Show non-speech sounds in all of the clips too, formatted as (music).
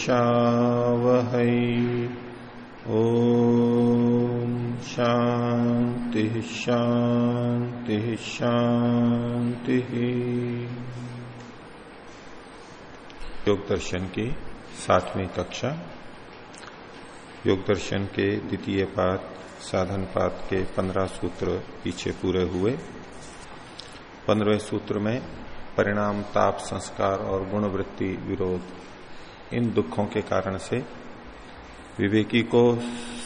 विद्विषावहै ओ शांति शांति शांति योग दर्शन की सातवीं कक्षा। योग दर्शन के द्वितीय पाठ, साधन पाठ के पंद्रह सूत्र पीछे पूरे हुए। पंद्रह सूत्र में परिणाम, ताप, संस्कार और गुणवृत्ति विरोध इन दुखों के कारण से विवेकी को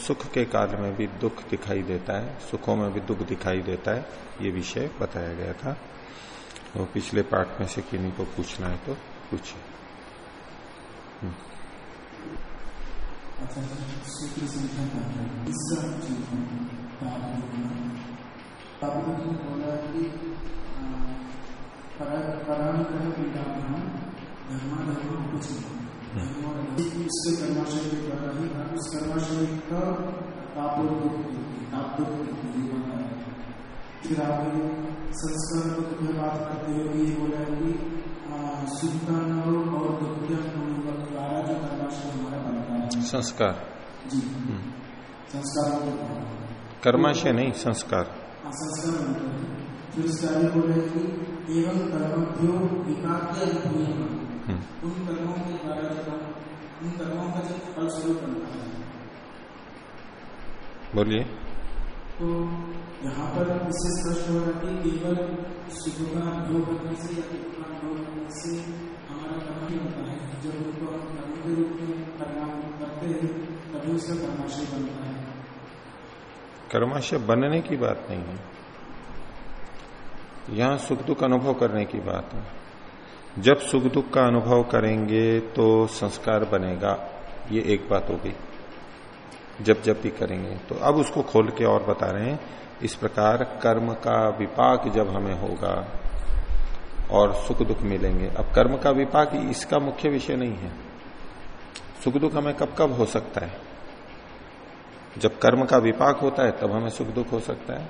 सुख के काल में भी दुख दिखाई देता है, सुखों में भी दुख दिखाई देता है, ये विषय बताया गया था। तो पिछले पाठ में से किन्हीं को पूछना है तो पूछिए। सूत्र कर्माशय के द्वारा ही उस कर्माशय का फिर आगे संस्कार तुम्हें बात करते हुए ये बोला है। कि और द्वारा जो कर्माशय हमारा बनता है संस्कार जी संस्कार कर्माशय नहीं संस्कार संस्कार है। फिर इसका आगे बोला है कि एवं कर्मभ्यो अनुभूय उन कर्मों के द्वारा जब उन कर्मों का जब फलस्वरूप बनता है बोलिए। तो यहाँ पर इससे स्पष्ट हो रहा है कि केवल सुख का करने से या दुख का करने से हमारा कर्म नहीं होता है। जब उनको हम कर्म के रूप में परिणाम करते हैं तभी उसका कर्माशय बनता है। कर्माशय बनने की बात नहीं है। यहाँ सुख दुख अनुभव करने की बात है। जब सुख दुख का अनुभव करेंगे तो संस्कार बनेगा। ये एक बात होगी जब जब भी करेंगे। तो अब उसको खोल के और बता रहे हैं, इस प्रकार कर्म का विपाक जब हमें होगा और सुख दुख मिलेंगे। अब कर्म का विपाक इसका मुख्य विषय नहीं है। सुख दुख हमें कब कब हो सकता है? जब कर्म का विपाक होता है, तब हमें सुख दुख हो सकता है।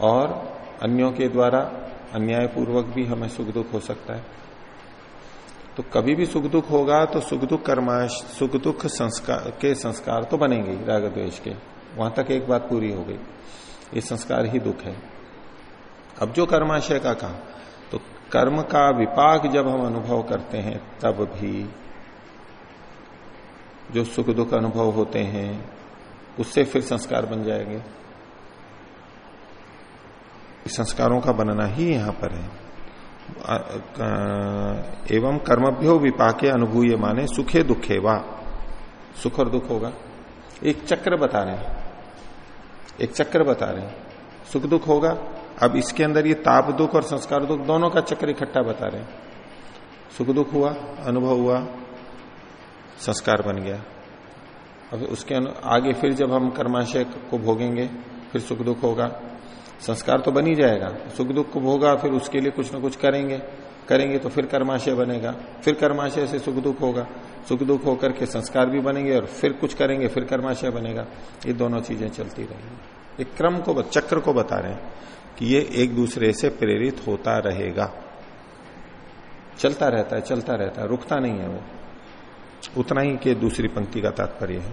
और अन्यों के द्वारा अन्याय पूर्वक भी हमें सुख दुख हो सकता है। तो कभी भी सुख दुख होगा तो सुख दुख कर्माश, सुख दुख संस्कार के संस्कार तो बनेंगे राग द्वेश के। वहाँ तक एक बात पूरी हो गई। ये संस्कार ही दुख है। अब जो कर्माशय का कहा तो कर्म का विपाक जब हम अनुभव करते हैं, तब भी जो सुख दुख अनुभव होते हैं, उससे फिर संस्कार बन जाएँगे। संस्कारों का बनना ही यहाँ पर है। एवं कर्मभ्यो विपाके अनुभूय माने सुखे दुखे वा। सुख और दुख होगा। एक चक्र बता रहे हैं। एक चक्र बता रहे हैं। सुख दुख होगा। अब इसके अंदर ये ताप दुख और संस्कार दुख दोनों का चक्र इकट्ठा बता रहे हैं। सुख दुख हुआ, अनुभव हुआ, संस्कार बन गया। अब उसके आगे फिर जब हम कर्माशय को भोगेंगे, फिर सुख दुख होगा। संस्कार तो बन ही जाएगा। सुख दुख को भोगा, फिर उसके लिए कुछ ना कुछ करेंगे। करेंगे तो फिर कर्माशय बनेगा। फिर कर्माशय से सुख दुख होगा। सुख दुख होकर के संस्कार भी बनेंगे और फिर कुछ करेंगे, फिर कर्माशय बनेगा। ये दोनों चीज़ें चलती रहेंगी। एक क्रम को चक्र को बता रहे हैं कि ये एक दूसरे से प्रेरित होता रहेगा। चलता रहता है, चलता रहता है, रुकता नहीं है वो। उतना ही के दूसरी पंक्ति का तात्पर्य है।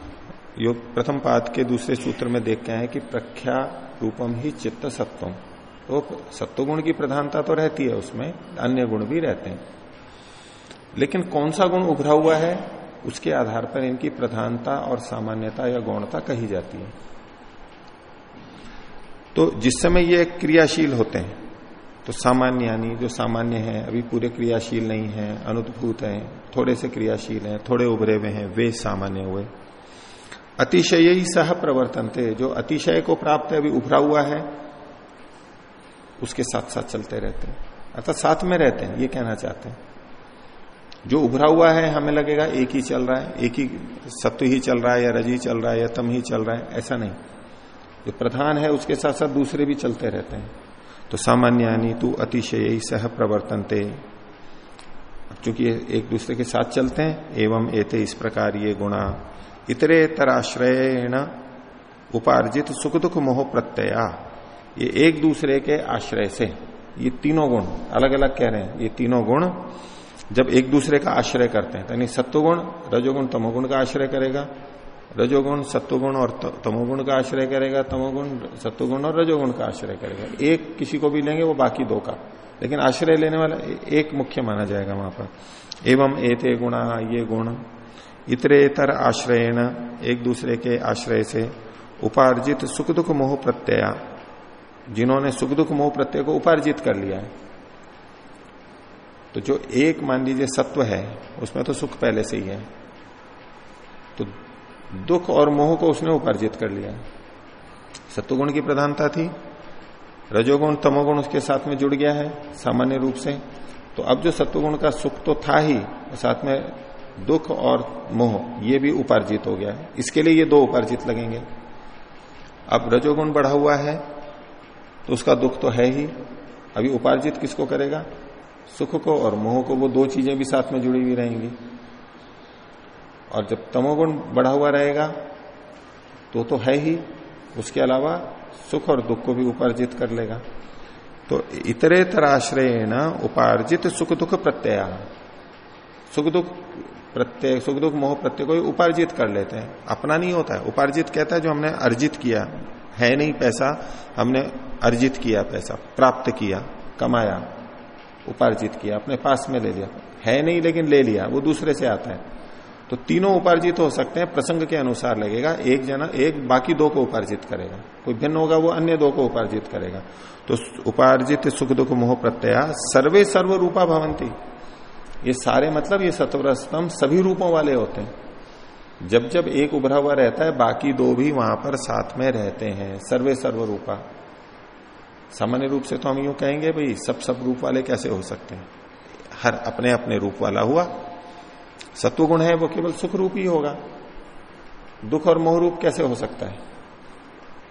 योग प्रथम पाद के दूसरे सूत्र में देखते हैं कि प्रख्या रूपम ही चित्त सत्वम। तो सत्व गुण की प्रधानता तो रहती है उसमें, अन्य गुण भी रहते हैं। लेकिन कौन सा गुण उभरा हुआ है? उसके आधार पर इनकी प्रधानता और सामान्यता या गौणता कही जाती है। तो जिस समय ये क्रियाशील होते हैं तो सामान्य यानी जो सामान्य है, अभी पूरे क्रियाशील नहीं है, अनुद्भूत है, थोड़े से क्रियाशील हैं, थोड़े उभरे हुए हैं, वे सामान्य हुए। अतिशय ही सह प्रवर्तन थे जो अतिशय को प्राप्त है, अभी उभरा हुआ है, उसके साथ साथ चलते रहते हैं। अर्थात साथ में रहते हैं, ये कहना चाहते हैं। जो उभरा हुआ है, हमें लगेगा एक ही चल रहा है, एक ही सत्य ही चल रहा है, या रज़ी चल रहा है, या तम ही चल रहा है, ऐसा नहीं। जो प्रधान है, उसके साथ साथ दूसरे भी चलते रहते हैं। तो सामान्य यानी तू अतिशय सह प्रवर्तन थे चूँकि एक दूसरे के साथ चलते हैं, एवं एते इस प्रकार ये गुणा इतरे तराश्रय उपार्जित सुख दुख मोह प्रत्यया। ये एक दूसरे के आश्रय से। ये तीनों गुण अलग अलग कह रहे हैं, ये तीनों गुण जब एक दूसरे का आश्रय करते हैं यानी सत्वगुण, रजोगुण, तमोगुण का आश्रय करेगा। रजोगुण, सत्वगुण और तमोगुण का आश्रय करेगा, तमोगुण, सत्वगुण और रजोगुण का आश्रय करेगा। एक किसी को भी लेंगे, वो बाकी दो का। लेकिन आश्रय लेने वाला एक मुख्य माना जाएगा वहाँ पर। एवं एते गुणा, ये गुण। इतरेतर आश्रयण, एक दूसरे के आश्रय से उपार्जित सुख दुख मोह प्रत्यया। जिन्होंने सुख दुख मोह प्रत्यय को उपार्जित कर लिया है। तो जो एक मान लीजिए सत्व है, उसमें तो सुख पहले से ही है। तो दुख और मोह को उसने उपार्जित कर लिया। सत्वगुण की प्रधानता थी। रजोगुण, तमोगुण उसके साथ में जुड़ गया है, सामान्य रूप से। तो अब जो सत्वगुण का सुख तो था ही, साथ में दुख और मोह, ये भी उपार्जित हो गया है। इसके लिए ये दो उपार्जित लगेंगे। अब रजोगुण बढ़ा हुआ है तो उसका दुख तो है ही। अभी उपार्जित किसको करेगा? सुख को और मोह को, वो दो चीज़ें भी साथ में जुड़ी हुई रहेंगी। और जब तमोगुण बढ़ा हुआ रहेगा तो तो है ही। उसके अलावा सुख और दुख को भी उपार्जित कर लेगा। तो इतरे तराश्रय न उपार्जित सुख दुख प्रत्यय। सुख दुख प्रत्यय सुख दुख, मोह प्रत्यय को उपार्जित कर लेते हैं। अपना नहीं होता है। उपार्जित कहता है जो हमने अर्जित किया, है नहीं पैसा, हमने अर्जित किया पैसा, प्राप्त किया, कमाया, उपार्जित किया, अपने पास में ले लिया। है नहीं लेकिन ले लिया, वो दूसरे से आता है। तो तीनों उपार्जित हो सकते हैं, प्रसंग के अनुसार लगेगा। एक जना, एक बाकी दो को उपार्जित करेगा। कोई भिन्न होगा, वो अन्य दो को उपार्जित करेगा। तो उपार्जित सुख दुख मोह प्रत्यय सर्वे सर्व रूपा भवंती। ये सारे मतलब ये सत्वर स्तंभ सभी रूपों वाले होते हैं। जब जब एक उभरा हुआ रहता है, बाकी दो भी वहाँ पर साथ में रहते हैं, सर्वे सर्व रूपा सामान्य रूप से तो हम यूँ कहेंगे, भाई, सब सब रूप वाले कैसे हो सकते हैं? हर अपने अपने रूप वाला हुआ। सत्व गुण है, वो केवल सुख रूप ही होगा। दुख और मोह रूप कैसे हो सकता है?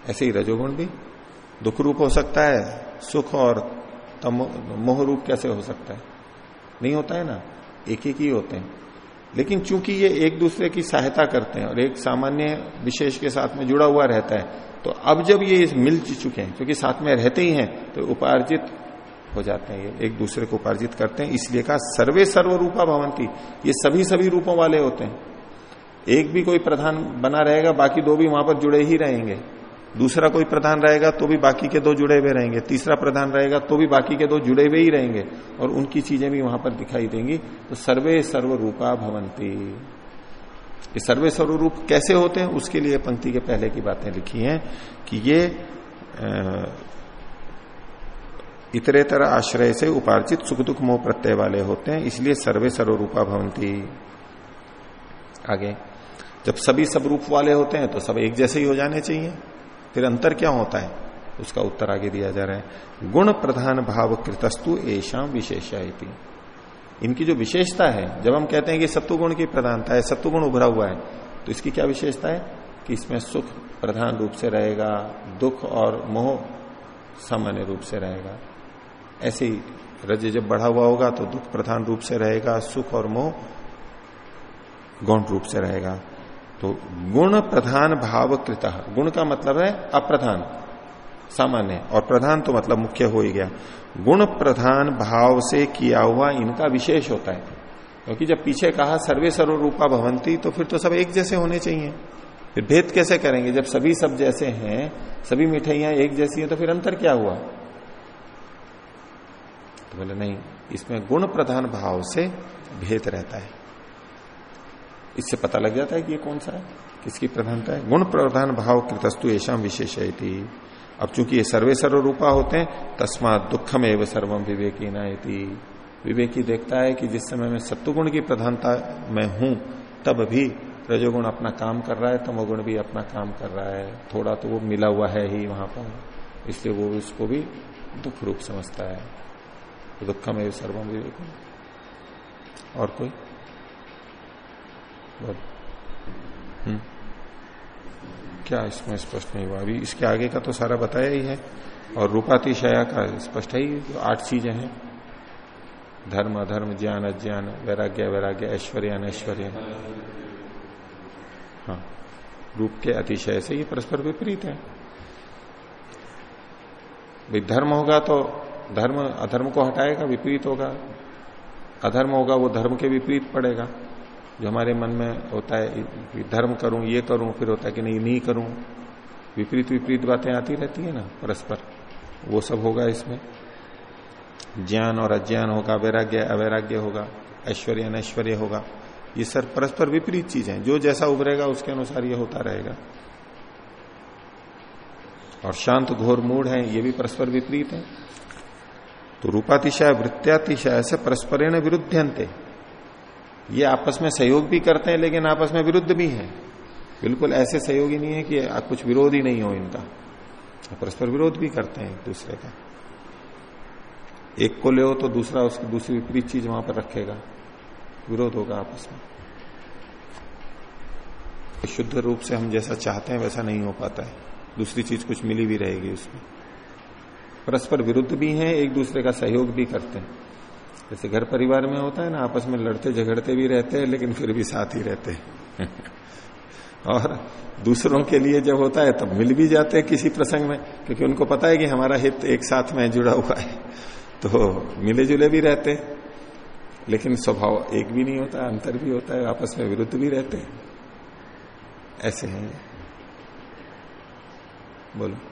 ऐसे ही रजोगुण भी। दुख रूप हो सकता है, सुख और मोह रूप कैसे हो सकता है? नहीं होता है ना? एक एक ही होते हैं। लेकिन चूँकि ये एक दूसरे की सहायता करते हैं और एक सामान्य विशेष के साथ में जुड़ा हुआ रहता है तो अब जब ये मिल चुके हैं, क्योंकि साथ में रहते ही हैं तो उपार्जित हो जाते हैं ये एक दूसरे को उपार्जित करते हैं। इसलिए कहा, सर्वे सर्व रूपा भवंती ये सभी सभी रूपों वाले होते हैं। एक भी कोई प्रधान बना रहेगा, बाकी दो भी वहाँ पर जुड़े ही रहेंगे। दूसरा कोई प्रधान रहेगा तो भी बाकी के दो जुड़े हुए रहेंगे। तीसरा प्रधान रहेगा तो भी बाकी के दो जुड़े हुए ही रहेंगे और उनकी चीज़ें भी वहाँ पर दिखाई देंगी। तो सर्वे सर्व रूपा भवंती ये सर्वे स्वरूप कैसे होते हैं? उसके लिए पंक्ति के पहले की बातें लिखी हैं कि ये इतरेतर आश्रय से उपार्जित सुख दुख मोह प्रत्यय वाले होते हैं, इसलिए सर्वे सर्वरूपा भवंती आगे, जब सभी सब रूप वाले होते हैं तो सब एक जैसे ही हो जाने चाहिए। फिर अंतर क्या होता है? उसका उत्तर आगे दिया जा रहा है। गुण प्रधान भाव कृतस्तु ऐसा विशेषायती इनकी जो विशेषता है, जब हम कहते हैं कि सत्वगुण की प्रधानता है, सत्वगुण उभरा हुआ है तो इसकी क्या विशेषता है? कि इसमें सुख प्रधान रूप से रहेगा, दुख और मोह सामान्य रूप से रहेगा। ऐसे ही रज जब बढ़ा हुआ होगा तो दुख प्रधान रूप से रहेगा, सुख और मोह गौण रूप से रहेगा। तो गुण प्रधान भाव कृत। गुण का मतलब है अप्रधान। सामान्य। और प्रधान तो मतलब मुख्य हो ही गया। गुण प्रधान भाव से किया हुआ इनका विशेष होता है। क्योंकि जब पीछे कहा सर्वे सर्वरूपा भवंती तो फिर तो सब एक जैसे होने चाहिए। फिर भेद कैसे करेंगे? जब सभी सब जैसे हैं, सभी मिठाइयाँ एक जैसी हैं तो फिर अंतर क्या हुआ? तो बोले, नहीं, इसमें गुण प्रधान भाव से भेद रहता है। इससे पता लग जाता है कि ये कौन सा है, किसकी प्रधानता है। गुण प्रधान भाव कृतस्तु ऐसा विशेष अब चूँकि ये सर्वे सर्व रूपा होते हैं, तस्मात दुखम एवं सर्वम विवेकी नायती विवेकी देखता है कि जिस समय में सत्वगुण की प्रधानता में हूँ, तब भी रजोगुण अपना काम कर रहा है, तमोगुण भी अपना काम कर रहा है। थोड़ा तो वो मिला हुआ है ही वहाँ पर, इसलिए वो उसको भी दुख रूप समझता है। दुखम एवं सर्वम विवेक। और कोई? क्या इसमें स्पष्ट नहीं हुआ? अभी इसके आगे का तो सारा बताया ही है। और रूपातिशया का स्पष्ट है ही आठ चीज़ें हैं। धर्म, अधर्म, ज्ञान, अज्ञान, वैराग्य वैराग्य, ऐश्वर्य, अनैश्वर्य। हाँ। रूप के अतिशय से ये परस्पर विपरीत है। भाई, धर्म होगा तो धर्म, अधर्म को हटाएगा, विपरीत होगा। अधर्म होगा, वो धर्म के विपरीत पड़ेगा। जो हमारे मन में होता है कि धर्म करूँ, ये करूँ, फिर होता है कि नहीं नहीं करूँ। विपरीत विपरीत बातें आती रहती है ना, परस्पर। वो सब होगा इसमें। ज्ञान और अज्ञान होगा, वैराग्य, अवैराग्य होगा, ऐश्वर्य, अनैश्वर्य होगा। ये सर परस्पर विपरीत चीज़ें जो जैसा उभरेगा, उसके अनुसार ये होता रहेगा। और शांत, घोर मूड है, ये भी परस्पर विपरीत है। तो रूपातिशय, वृत्त्यातिशय से परस्परेण विरुद्धंते ये आपस में सहयोग भी करते हैं, लेकिन आपस में विरुद्ध भी है। बिल्कुल ऐसे सहयोग ही नहीं है कि कुछ विरोध ही नहीं हो इनका। परस्पर विरोध भी करते हैं एक दूसरे का। एक को ले तो दूसरा उसकी दूसरी विपरीत चीज़ वहाँ पर रखेगा। विरोध होगा आपस में। शुद्ध रूप से हम जैसा चाहते हैं वैसा नहीं हो पाता है। दूसरी चीज़ कुछ मिली भी रहेगी उसमें। परस्पर विरुद्ध भी हैं, एक दूसरे का सहयोग भी करते हैं। जैसे घर परिवार में होता है ना, आपस में लड़ते झगड़ते भी रहते हैं, लेकिन फिर भी साथ ही रहते हैं। (laughs) और दूसरों के लिए जब होता है, तब मिल भी जाते हैं किसी प्रसंग में, क्योंकि उनको पता है कि हमारा हित एक साथ में जुड़ा हुआ है। (laughs) तो मिले जुले भी रहते लेकिन स्वभाव एक भी नहीं होता, अंतर भी होता है, आपस में विरुद्ध भी रहते हैं। ऐसे हैं। बोलो।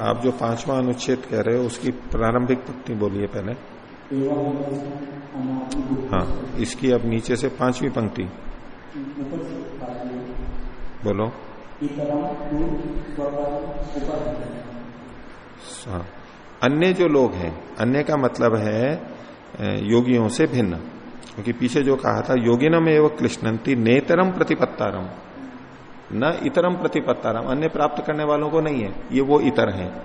आप जो पांचवा अनुच्छेद कह रहे हो उसकी प्रारंभिक पंक्ति बोलिए पहले। हाँ इसकी अब नीचे से पांचवी पंक्ति। बोलो। हाँ। अन्य जो लोग हैं अन्य का मतलब है योगियों से भिन्न। क्योंकि पीछे जो कहा था, योगिनम एवं कृष्णंती नेतरम प्रतिपत्तारम न इतरम प्रतिपत्तारम अन्य प्राप्त करने वालों को नहीं है, ये वो इतर है।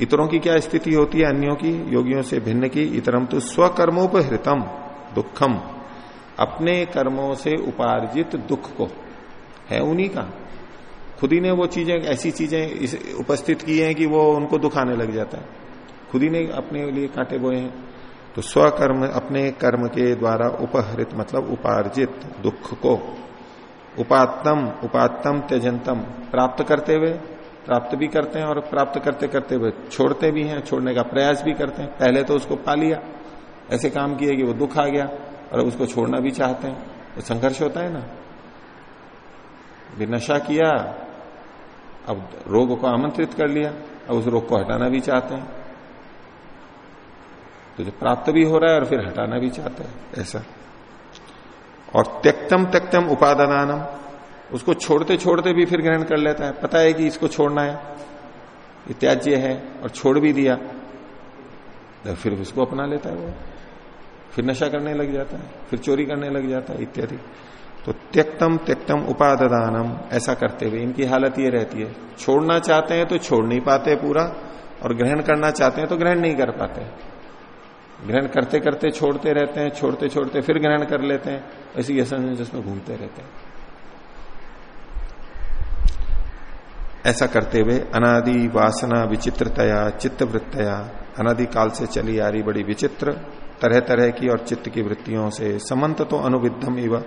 इतरों की क्या स्थिति होती है, अन्यों की? योगियों से भिन्न की इतरम तो स्वकर्मोपहृतम, दुखम। अपने कर्मों से उपार्जित दुख को। है उन्हीं का। खुद ही ने वो चीज़ें, ऐसी चीज़ें उपस्थित की हैं कि वो उनको दुखाने लग जाता है। खुद ही ने अपने लिए कांटे बोए हैं। तो स्वकर्म अपने कर्म के द्वारा उपहृत मतलब उपार्जित दुख को उपातम उपातम त्यजंतम प्राप्त करते हुए, प्राप्त भी करते हैं और प्राप्त करते करते हुए छोड़ते भी हैं, छोड़ने का प्रयास भी करते हैं। पहले तो उसको पा लिया, ऐसे काम किए कि वो दुख आ गया और उसको छोड़ना भी चाहते हैं। तो संघर्ष होता है ना। भी नशा किया, अब रोग को आमंत्रित कर लिया, अब उस रोग को हटाना भी चाहते हैं। तो जो प्राप्त भी हो रहा है और फिर हटाना भी चाहता है, ऐसा। और त्यक्तम त्यक्तम उपादानम उसको छोड़ते छोड़ते भी फिर ग्रहण कर लेता है। पता है कि इसको छोड़ना है। ये त्याज्य है और छोड़ भी दिया। तो फिर उसको अपना लेता है वो। फिर नशा करने लग जाता है, फिर चोरी करने लग जाता है, इत्यादि। तो त्यक्तम त्यक्तम उपादानम ऐसा करते हुए इनकी हालत ये रहती है। छोड़ना चाहते हैं तो छोड़ नहीं पाते पूरा, और ग्रहण करना चाहते हैं तो ग्रहण नहीं कर पाते। ग्रहण करते करते छोड़ते रहते हैं, छोड़ते छोड़ते फिर ग्रहण कर लेते हैं, ऐसी जिसमें घूमते रहते हैं। ऐसा करते हुए अनादि वासना विचित्रतया चित्त वृत्तया अनादि काल से चली आ रही बड़ी विचित्र तरह तरह की और चित्त की वृत्तियों से समन्त तो अनुविधम इव,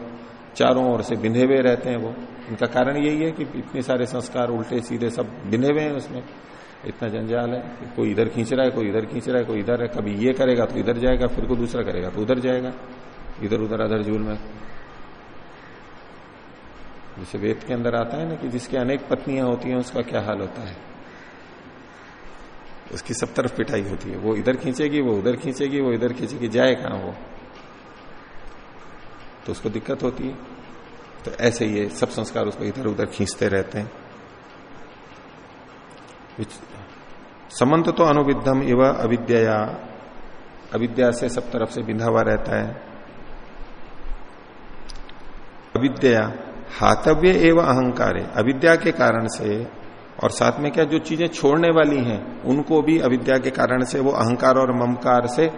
चारों ओर से बिंधे हुए रहते हैं वो। इनका कारण यही है कि इतने सारे संस्कार उल्टे सीधे सब बिंधे हुए हैं उसमें। इतना जंजाल है कि कोई इधर खींच रहा है, कोई इधर खींच रहा है, कोई इधर है, कभी ये करेगा तो इधर जाएगा, फिर को दूसरा करेगा तो उधर जाएगा, इधर उधर अधर झूल में। जैसे वेद के अंदर आता है ना कि जिसके अनेक पत्नियाँ होती हैं, उसका क्या हाल होता है? उसकी सब तरफ़ पिटाई होती है। वो इधर खींचेगी, वो उधर खींचेगी, वो इधर खींचेगी, जाए कहाँ वो? तो उसको दिक्कत होती है। तो ऐसे ही सब संस्कार उसको इधर उधर खींचते रहते हैं। समन्त तो अनुविधम इव अविद्या अविद्या से सब तरफ़ से बिंधा हुआ रहता है। अविद्या, हातव्य एवं अहंकार, अविद्या के कारण से, और साथ में क्या जो चीज़ें छोड़ने वाली हैं, उनको भी अविद्या के कारण से, वो अहंकार और ममकार से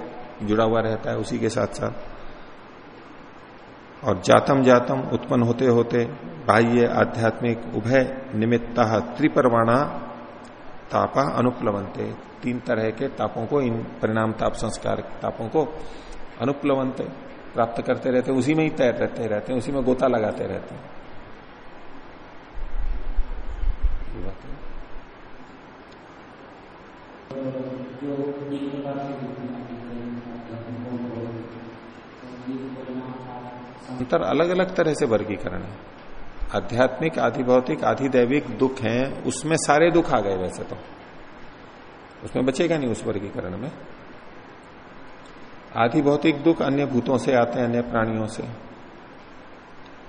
जुड़ा हुआ रहता है उसी के साथ साथ और जातम जातम उत्पन्न होते होते बाह्य आध्यात्मिक उभय निमित्ता त्रिपरवाणा तापा अनुप्लवंते। तीन तरह के तापों को, इन परिणाम ताप संस्कार तापों को अनुप्लवंते, प्राप्त करते रहते, उसी में ही तैर रहते रहते हैं, उसी में गोता लगाते रहते हैं। अंतर अलग अलग तरह से वर्गीकरण है। आध्यात्मिक आधि भौतिक आधि दैविक दुख हैं, उसमें सारे दुख आ गए वैसे तो। उसमें बचेगा नहीं उस वर्गीकरण में। आधि भौतिक दुख अन्य भूतों से आते हैं, अन्य प्राणियों से।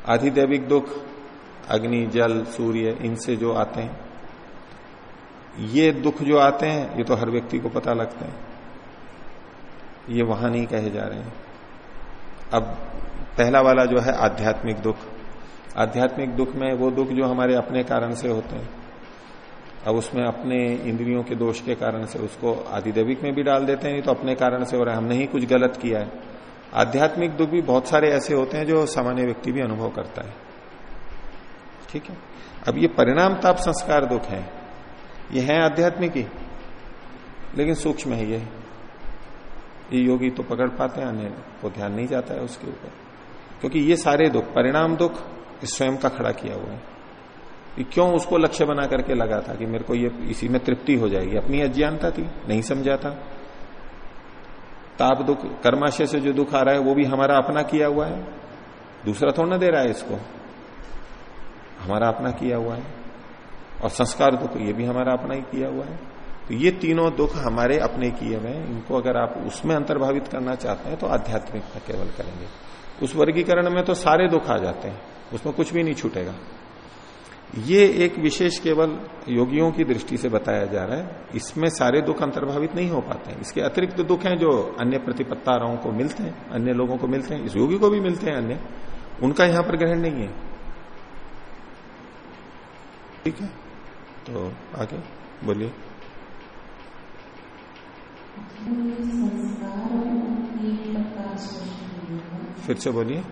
आधि दैविक दुख, अग्नि, जल, सूर्य, इनसे जो आते हैं। ये दुख जो आते हैं, ये तो हर व्यक्ति को पता लगते हैं। ये वहाँ नहीं कहे जा रहे हैं। अब पहला वाला जो है आध्यात्मिक दुख। आध्यात्मिक दुख में वो दुख जो हमारे अपने कारण से होते हैं। अब उसमें अपने इंद्रियों के दोष के कारण से उसको आदिदेविक में भी डाल देते हैं तो अपने कारण से हो रहा है। हमने ही कुछ गलत किया है। आध्यात्मिक दुख भी बहुत सारे ऐसे होते हैं जो सामान्य व्यक्ति भी अनुभव करता है। ठीक है? अब ये परिणाम ताप संस्कार दुख है। ये है आध्यात्मिक ही, लेकिन सूक्ष्म है ये। ये योगी तो पकड़ पाते हैं, अन्य को ध्यान नहीं जाता है उसके ऊपर। क्योंकि ये सारे दुख, परिणाम दुख स्वयं का खड़ा किया हुआ है। क्यों उसको लक्ष्य बना करके लगा था कि मेरे को ये, इसी में तृप्ति हो जाएगी? अपनी अज्ञानता थी, नहीं समझा था ताप दुख, कर्माशय से जो दुख आ रहा है, वो भी हमारा अपना किया हुआ है। दूसरा थोड़ा ना दे रहा है इसको। हमारा अपना किया हुआ है। और संस्कार दुख, ये भी हमारा अपना ही किया हुआ है। तो ये तीनों दुख हमारे अपने किए हुए हैं। इनको अगर आप उसमें अंतर्भावित करना चाहते हैं तो आध्यात्मिकता केवल करेंगे। उस वर्गीकरण में तो सारे दुख आ जाते हैं। उसमें कुछ भी नहीं छूटेगा। ये एक विशेष केवल योगियों की दृष्टि से बताया जा रहा है। इसमें सारे दुख अंतर्भावित नहीं हो पाते हैं। इसके अतिरिक्त दुख हैं जो अन्य प्रतिपत्ताराओं को मिलते हैं अन्य लोगों को मिलते हैं इस योगी को भी मिलते हैं अन्य। उनका यहाँ पर ग्रहण नहीं है। ठीक है? तो आगे बोलिए। फिर से बोलिए।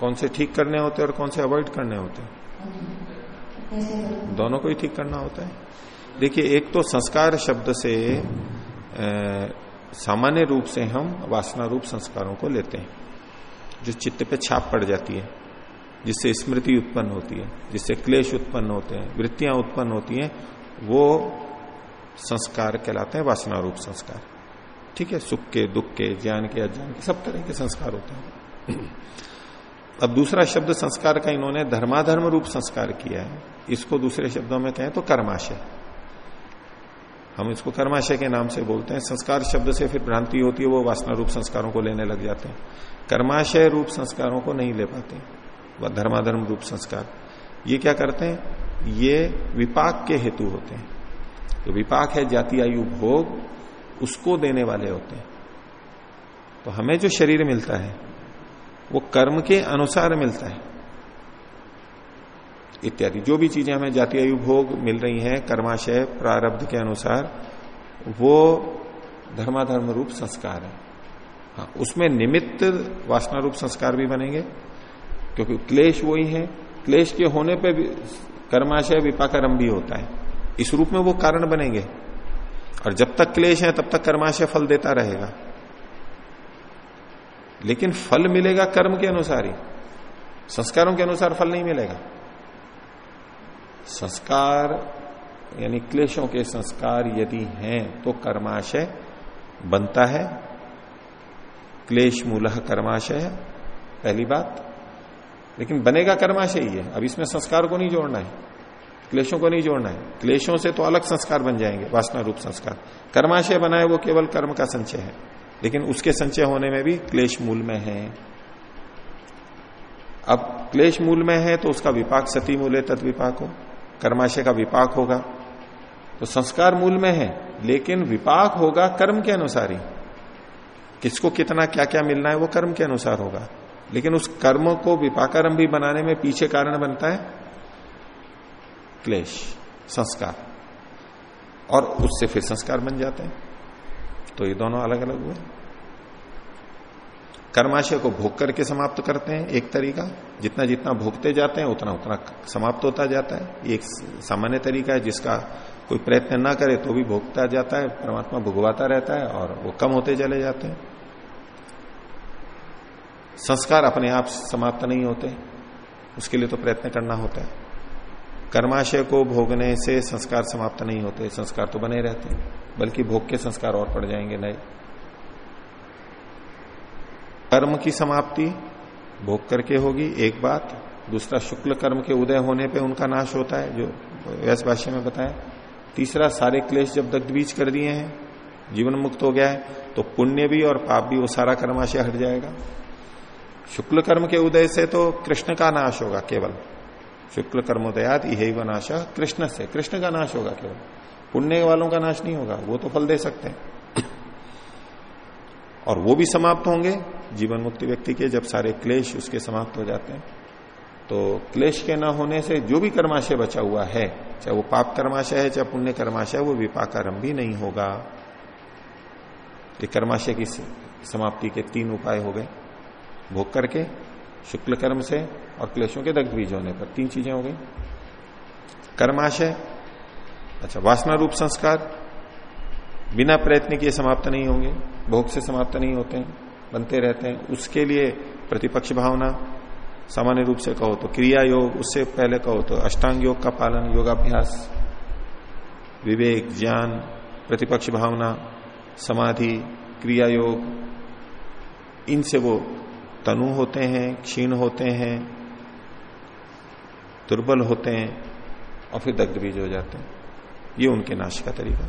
कौन से ठीक करने होते हैं और कौन से अवॉइड करने होते हैं? दोनों को ही ठीक करना होता है। देखिए एक तो संस्कार शब्द से सामान्य रूप से हम वासना रूप संस्कारों को लेते हैं जो चित्त पे छाप पड़ जाती है जिससे स्मृति उत्पन्न होती है जिससे क्लेश उत्पन्न होते हैं वृत्तियाँ उत्पन्न होती हैं वो संस्कार कहलाते हैं, वासना रूप संस्कार। ठीक है? सुख के, दुख के, ज्ञान के, अज्ञान के, सब तरह के संस्कार होते हैं। (clears throat) अब दूसरा शब्द संस्कार का इन्होंने धर्माधर्म रूप संस्कार किया है। इसको दूसरे शब्दों में कहें तो कर्माशय। हम इसको कर्माशय के नाम से बोलते हैं। संस्कार शब्द से फिर भ्रांति होती है, वो वासना रूप संस्कारों को लेने लग जाते हैं। कर्माशय रूप संस्कारों को नहीं ले पाते। वह धर्माधर्म रूप संस्कार। ये क्या करते हैं? ये विपाक के हेतु होते हैं। जो विपाक है, जाति, आयु, भोग, उसको देने वाले होते हैं। तो हमें जो शरीर मिलता है, वो कर्म के अनुसार मिलता है। इत्यादि। जो भी चीज़ें हमें जाति, आयु, भोग मिल रही हैं, कर्माशय, प्रारब्ध के अनुसार, वो धर्माधर्म रूप संस्कार है। हाँ उसमें निमित्त वासना रूप संस्कार भी बनेंगे, क्योंकि क्लेश वही है क्लेश के होने पे कर्माशय विपाकर्म भी होता है। इस रूप में वो कारण बनेंगे। और जब तक क्लेश है, तब तक कर्माशय फल देता रहेगा। लेकिन फल मिलेगा कर्म के अनुसार ही। संस्कारों के अनुसार फल नहीं मिलेगा। संस्कार, यानी क्लेशों के संस्कार यदि हैं तो कर्माशय बनता है। क्लेश मूल कर्माशय है, पहली बात। लेकिन बनेगा कर्माशय ही है। अब इसमें संस्कार को नहीं जोड़ना है। क्लेशों को नहीं जोड़ना है। क्लेशों से तो अलग संस्कार बन जाएँगे, वासना रूप संस्कार। कर्माशय बनाए वो केवल कर्म का संचय है, लेकिन उसके संचय होने में भी क्लेश मूल में है। अब क्लेश मूल में है तो उसका विपाक सती मूल है, तद विपाक हो। कर्माशय का विपाक होगा तो संस्कार मूल में है, लेकिन विपाक होगा कर्म के अनुसार ही। किसको कितना क्या क्या मिलना है वो कर्म के अनुसार होगा। लेकिन उस कर्म को विपाकर्म भी बनाने में पीछे कारण बनता है क्लेश, संस्कार। और उससे फिर संस्कार बन जाते हैं। तो ये दोनों अलग अलग हुए। कर्माशय को भोग करके समाप्त करते हैं, एक तरीका। जितना जितना भोगते जाते हैं, उतना उतना समाप्त होता जाता है। एक सामान्य तरीका है, जिसका कोई प्रयत्न ना करे तो भी भोगता जाता है, परमात्मा भुगवाता रहता है और वो कम होते चले जाते हैं। संस्कार अपने आप समाप्त नहीं होते। उसके लिए तो प्रयत्न करना होता है। कर्माशय को भोगने से संस्कार समाप्त नहीं होते, संस्कार तो बने रहते हैं, बल्कि भोग के संस्कार और पड़ जाएँगे नए। कर्म की समाप्ति भोग करके होगी एक बात, दूसरा शुक्ल कर्म के उदय होने पे उनका नाश होता है, जो वैस भाष्य में बताया। तीसरा, सारे क्लेश जब दग्ध बीज कर दिए हैं, जीवन मुक्त हो गया है तो पुण्य भी और पाप भी, वो सारा कर्माशय हट जाएगा। शुक्ल कर्म के उदय से तो कृष्ण का नाश होगा केवल। शुक्ल कर्मोदयात यही नाश कृष्ण से कृष्ण का नाश होगा केवल। पुण्य वालों का नाश नहीं होगा, वो तो फल दे सकते हैं। और वो भी समाप्त होंगे, जीवन मुक्ति व्यक्ति के जब सारे क्लेश उसके समाप्त हो जाते हैं। तो क्लेश के न होने से जो भी कर्माशय बचा हुआ है, चाहे वो पाप कर्माशय है, चाहे पुण्य कर्माशय वो विपाकारम भी नहीं होगा। ये कर्माशय की समाप्ति के तीन उपाय हो गए। भोग करके शुक्ल कर्म से और क्लेशों के दग्ध बीज होने पर तीन चीज़ें हो गई। कर्माशय अच्छा वासना रूप संस्कार, बिना प्रयत्न किए समाप्त नहीं होंगे, भोग से समाप्त नहीं होते हैं, बनते रहते हैं। उसके लिए प्रतिपक्ष भावना, सामान्य रूप से कहो तो क्रिया योग, उससे पहले कहो तो अष्टांग योग का पालन, योगाभ्यास, विवेक, ज्ञान, प्रतिपक्ष भावना, समाधि, क्रिया योग, इनसे वो तनु होते हैं, क्षीण होते हैं, दुर्बल होते हैं और फिर दग्ध बीज हो जाते हैं। ये उनके नाश का तरीका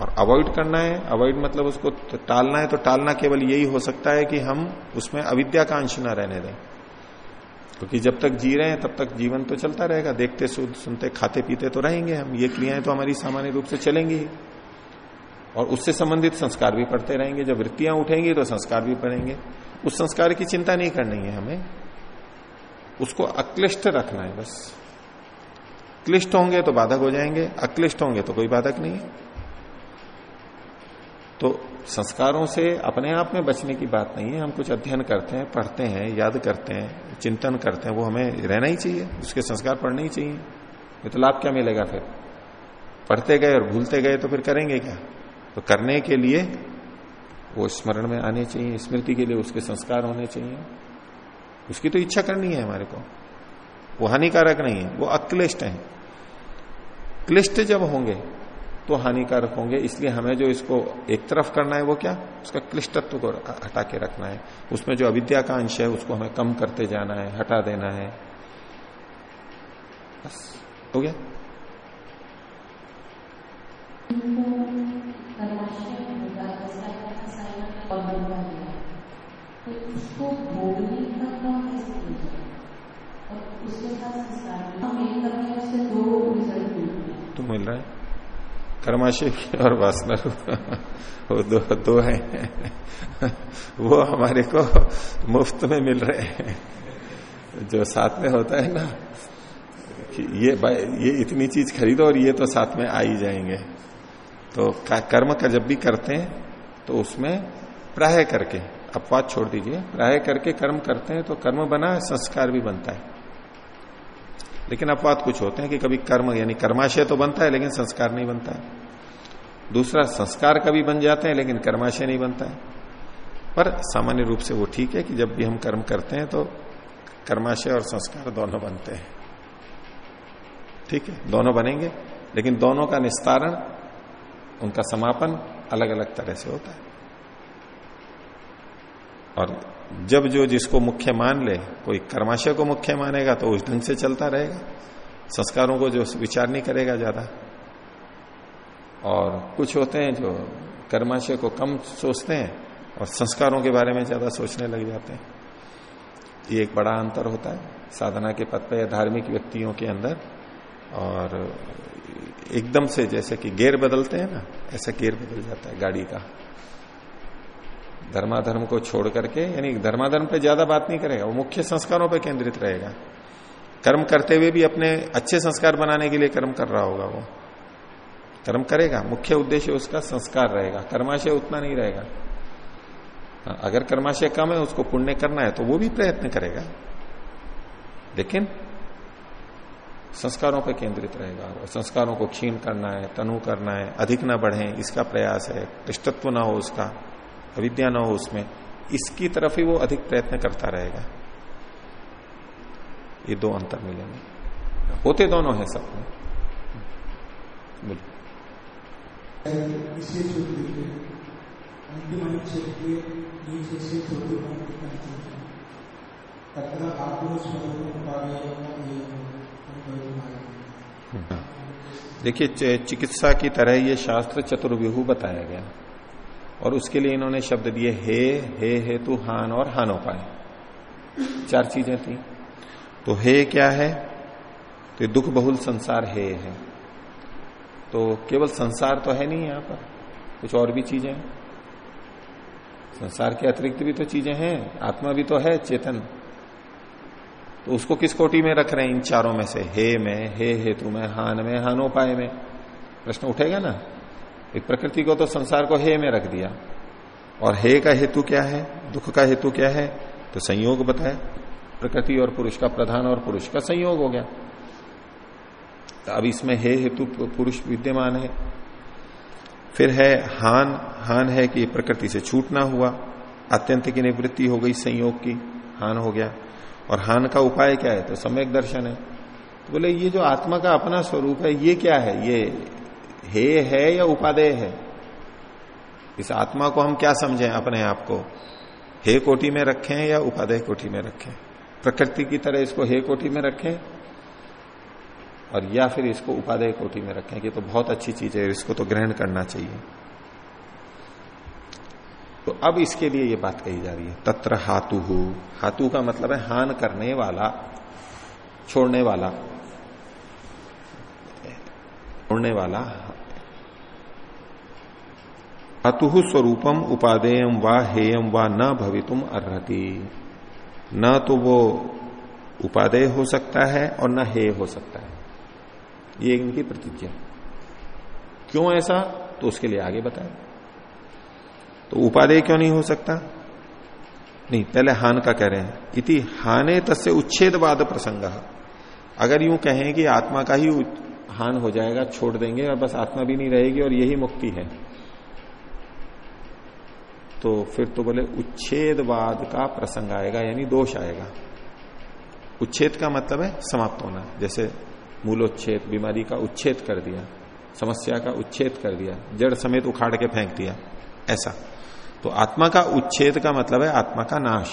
और अवॉइड करना है, अवॉइड मतलब उसको टालना है तो टालना केवल यही हो सकता है कि हम उसमें अविद्या का अंश ना रहने दें। क्योंकि जब तक जी रहे हैं, तब तक जीवन तो चलता रहेगा। देखते, सुनते खाते, पीते तो रहेंगे हम। ये क्रियाएँ तो हमारी सामान्य रूप से चलेंगी और उससे संबंधित संस्कार भी पढ़ते रहेंगे। जब वृत्तियाँ उठेंगी तो संस्कार भी पढ़ेंगे। उस संस्कार की चिंता नहीं करनी है हमें। उसको अक्लिष्ट रखना है बस। क्लिष्ट होंगे तो बाधक हो जाएँगे, अक्लिष्ट होंगे तो कोई बाधक नहीं है। तो संस्कारों से अपने आप में बचने की बात नहीं है। हम कुछ अध्ययन करते हैं, पढ़ते हैं, याद करते हैं, चिंतन करते हैं, वो हमें रहना ही चाहिए। उसके संस्कार पढ़ने ही चाहिए। ये तो लाभ क्या मिलेगा फिर? पढ़ते गए और भूलते गए तो फिर करेंगे क्या? तो करने के लिए वो स्मरण में आने चाहिए, स्मृति के लिए उसके संस्कार होने चाहिए। उसकी तो इच्छा करनी है हमारे को। वो हानिकारक नहीं है, वो अक्लिष्ट है। क्लिष्ट जब होंगे तो हानिकारक होंगे, इसलिए हमें जो इसको एक तरफ़ करना है वो क्या? उसका क्लिष्टत्व को हटा के रखना है। उसमें जो अविद्या का अंश है, उसको हमें कम करते जाना है, हटा देना है। बस, हो गया? मिल रहा है। कर्माशय और वासना वो दो दो है। वो हमारे को मुफ़्त में मिल रहे हैं। जो साथ में होता है ना, कि ये ये इतनी चीज़ खरीदो और ये तो साथ में आ ही जाएँगे। तो कर्म का जब भी करते हैं तो उसमें प्राय करके, अपवाद छोड़ दीजिए। प्राय करके कर्म करते हैं तो कर्म बना, संस्कार भी बनता है। लेकिन अपवाद कुछ होते हैं कि कभी कर्म, यानी कर्माशय तो बनता है, लेकिन संस्कार नहीं बनता है। दूसरा, संस्कार कभी बन जाते हैं, लेकिन कर्माशय नहीं बनता है। पर सामान्य रूप से वो ठीक है कि जब भी हम कर्म करते हैं तो कर्माशय और संस्कार दोनों बनते हैं। ठीक है, दोनों बनेंगे, लेकिन दोनों का निस्तारण, उनका समापन अलग अलग तरह से होता है। और जब जो जिसको मुख्य मान ले, कोई कर्माशय को मुख्य मानेगा तो उस ढंग से चलता रहेगा। संस्कारों को जो विचार नहीं करेगा ज़्यादा। और कुछ होते हैं जो कर्माशय को कम सोचते हैं, और संस्कारों के बारे में ज़्यादा सोचने लग जाते हैं। ये एक बड़ा अंतर होता है, साधना के पद पर या धार्मिक व्यक्तियों के अंदर। और एकदम से जैसे कि गेयर बदलते हैं ना, ऐसा गेयर बदल जाता है गाड़ी का। धर्माधर्म को छोड़ करके, यानी धर्माधर्म पे ज़्यादा बात नहीं करेगा, वो मुख्य संस्कारों पे केंद्रित रहेगा। कर्म करते हुए भी अपने अच्छे संस्कार बनाने के लिए कर्म कर रहा होगा वो। कर्म करेगा, मुख्य उद्देश्य उसका संस्कार रहेगा, कर्माशय उतना नहीं रहेगा। अगर कर्माशय कम है, उसको पुण्य करना है तो वो भी प्रयत्न करेगा। लेकिन संस्कारों पर केंद्रित रहेगा, और संस्कारों को क्षीण करना है, तनु करना है, अधिक ना बढ़े, इसका प्रयास है कृष्णत्व ना हो उसका। अविद्या ना हो उसमें इसकी तरफ़ ही वो अधिक प्रयत्न करता रहेगा। ये दो अंतर मिलेंगे। होते दोनों हैं सब। में छोटी तत्र देखिए चिकित्सा की तरह ये शास्त्र चतुर्व्यूह बताया गया। और उसके लिए इन्होंने शब्द दिए, हे हे हेतु हान और हानोपाय चार चीज़ें थी। तो हे क्या है? तो दुख बहुल संसार हे है। तो केवल संसार तो है नहीं यहाँ पर, कुछ और भी चीज़ें संसार के अतिरिक्त भी तो चीज़ें हैं, आत्मा भी तो है, चेतन। तो उसको किस कोटि में रख रहे हैं इन चारों में से? हे, में, हे हेतु में, हान, में हानोपाय में? प्रश्न उठेगा ना? एक प्रकृति को तो संसार को हे में रख दिया। और हे का हेतु क्या है? दुख का हेतु क्या है? तो संयोग बताया। प्रकृति और पुरुष का प्रधान और पुरुष का संयोग हो गया। तो अब इसमें हे हेतु पुरुष विद्यमान है। फिर है हान। हान है कि प्रकृति से छूटना हुआ। अत्यंत की निवृत्ति हो गई संयोग की। हान हो गया। और हान का उपाय क्या है? तो सम्यक दर्शन है। तो बोले, ये जो आत्मा का अपना स्वरूप है, ये क्या है? ये हे है या उपादेय है? इस आत्मा को हम क्या समझें अपने आप को? हे कोटि में रखें या उपादेय कोटि में रखें? प्रकृति की तरह इसको हे कोटि में रखें? और या फिर इसको उपादेय कोटि में रखें? कि तो बहुत अच्छी चीज़ है, इसको तो ग्रहण करना चाहिए। तो अब इसके लिए ये बात कही जा रही है, तत्र हातु हातु का मतलब है हान करने वाला, छोड़ने वाला। छोड़ने वाला अतु स्वरूपम उपादेयम व हेयम व न भवितुम अर्ति न तो वो उपादेय हो सकता है और न हेय हो सकता है। ये इनकी प्रतिज्ञा क्यों ऐसा? तो उसके लिए आगे बताए। तो उपादेय क्यों नहीं हो सकता? नहीं, पहले हान का कह रहे हैं। इति हाने तस्य उच्छेदवाद प्रसंग। अगर यूँ कहें कि आत्मा का ही हान हो जाएगा, छोड़ देंगे और बस आत्मा भी नहीं रहेगी और यही मुक्ति है। तो फिर तो बोले, उच्छेदवाद का प्रसंग आएगा, यानी दोष आएगा। उच्छेद का मतलब है समाप्त होना। जैसे मूलोच्छेद, बीमारी का उच्छेद कर दिया, समस्या का उच्छेद कर दिया, जड़ समेत उखाड़ के फेंक दिया, ऐसा। तो आत्मा का उच्छेद का मतलब है आत्मा का नाश।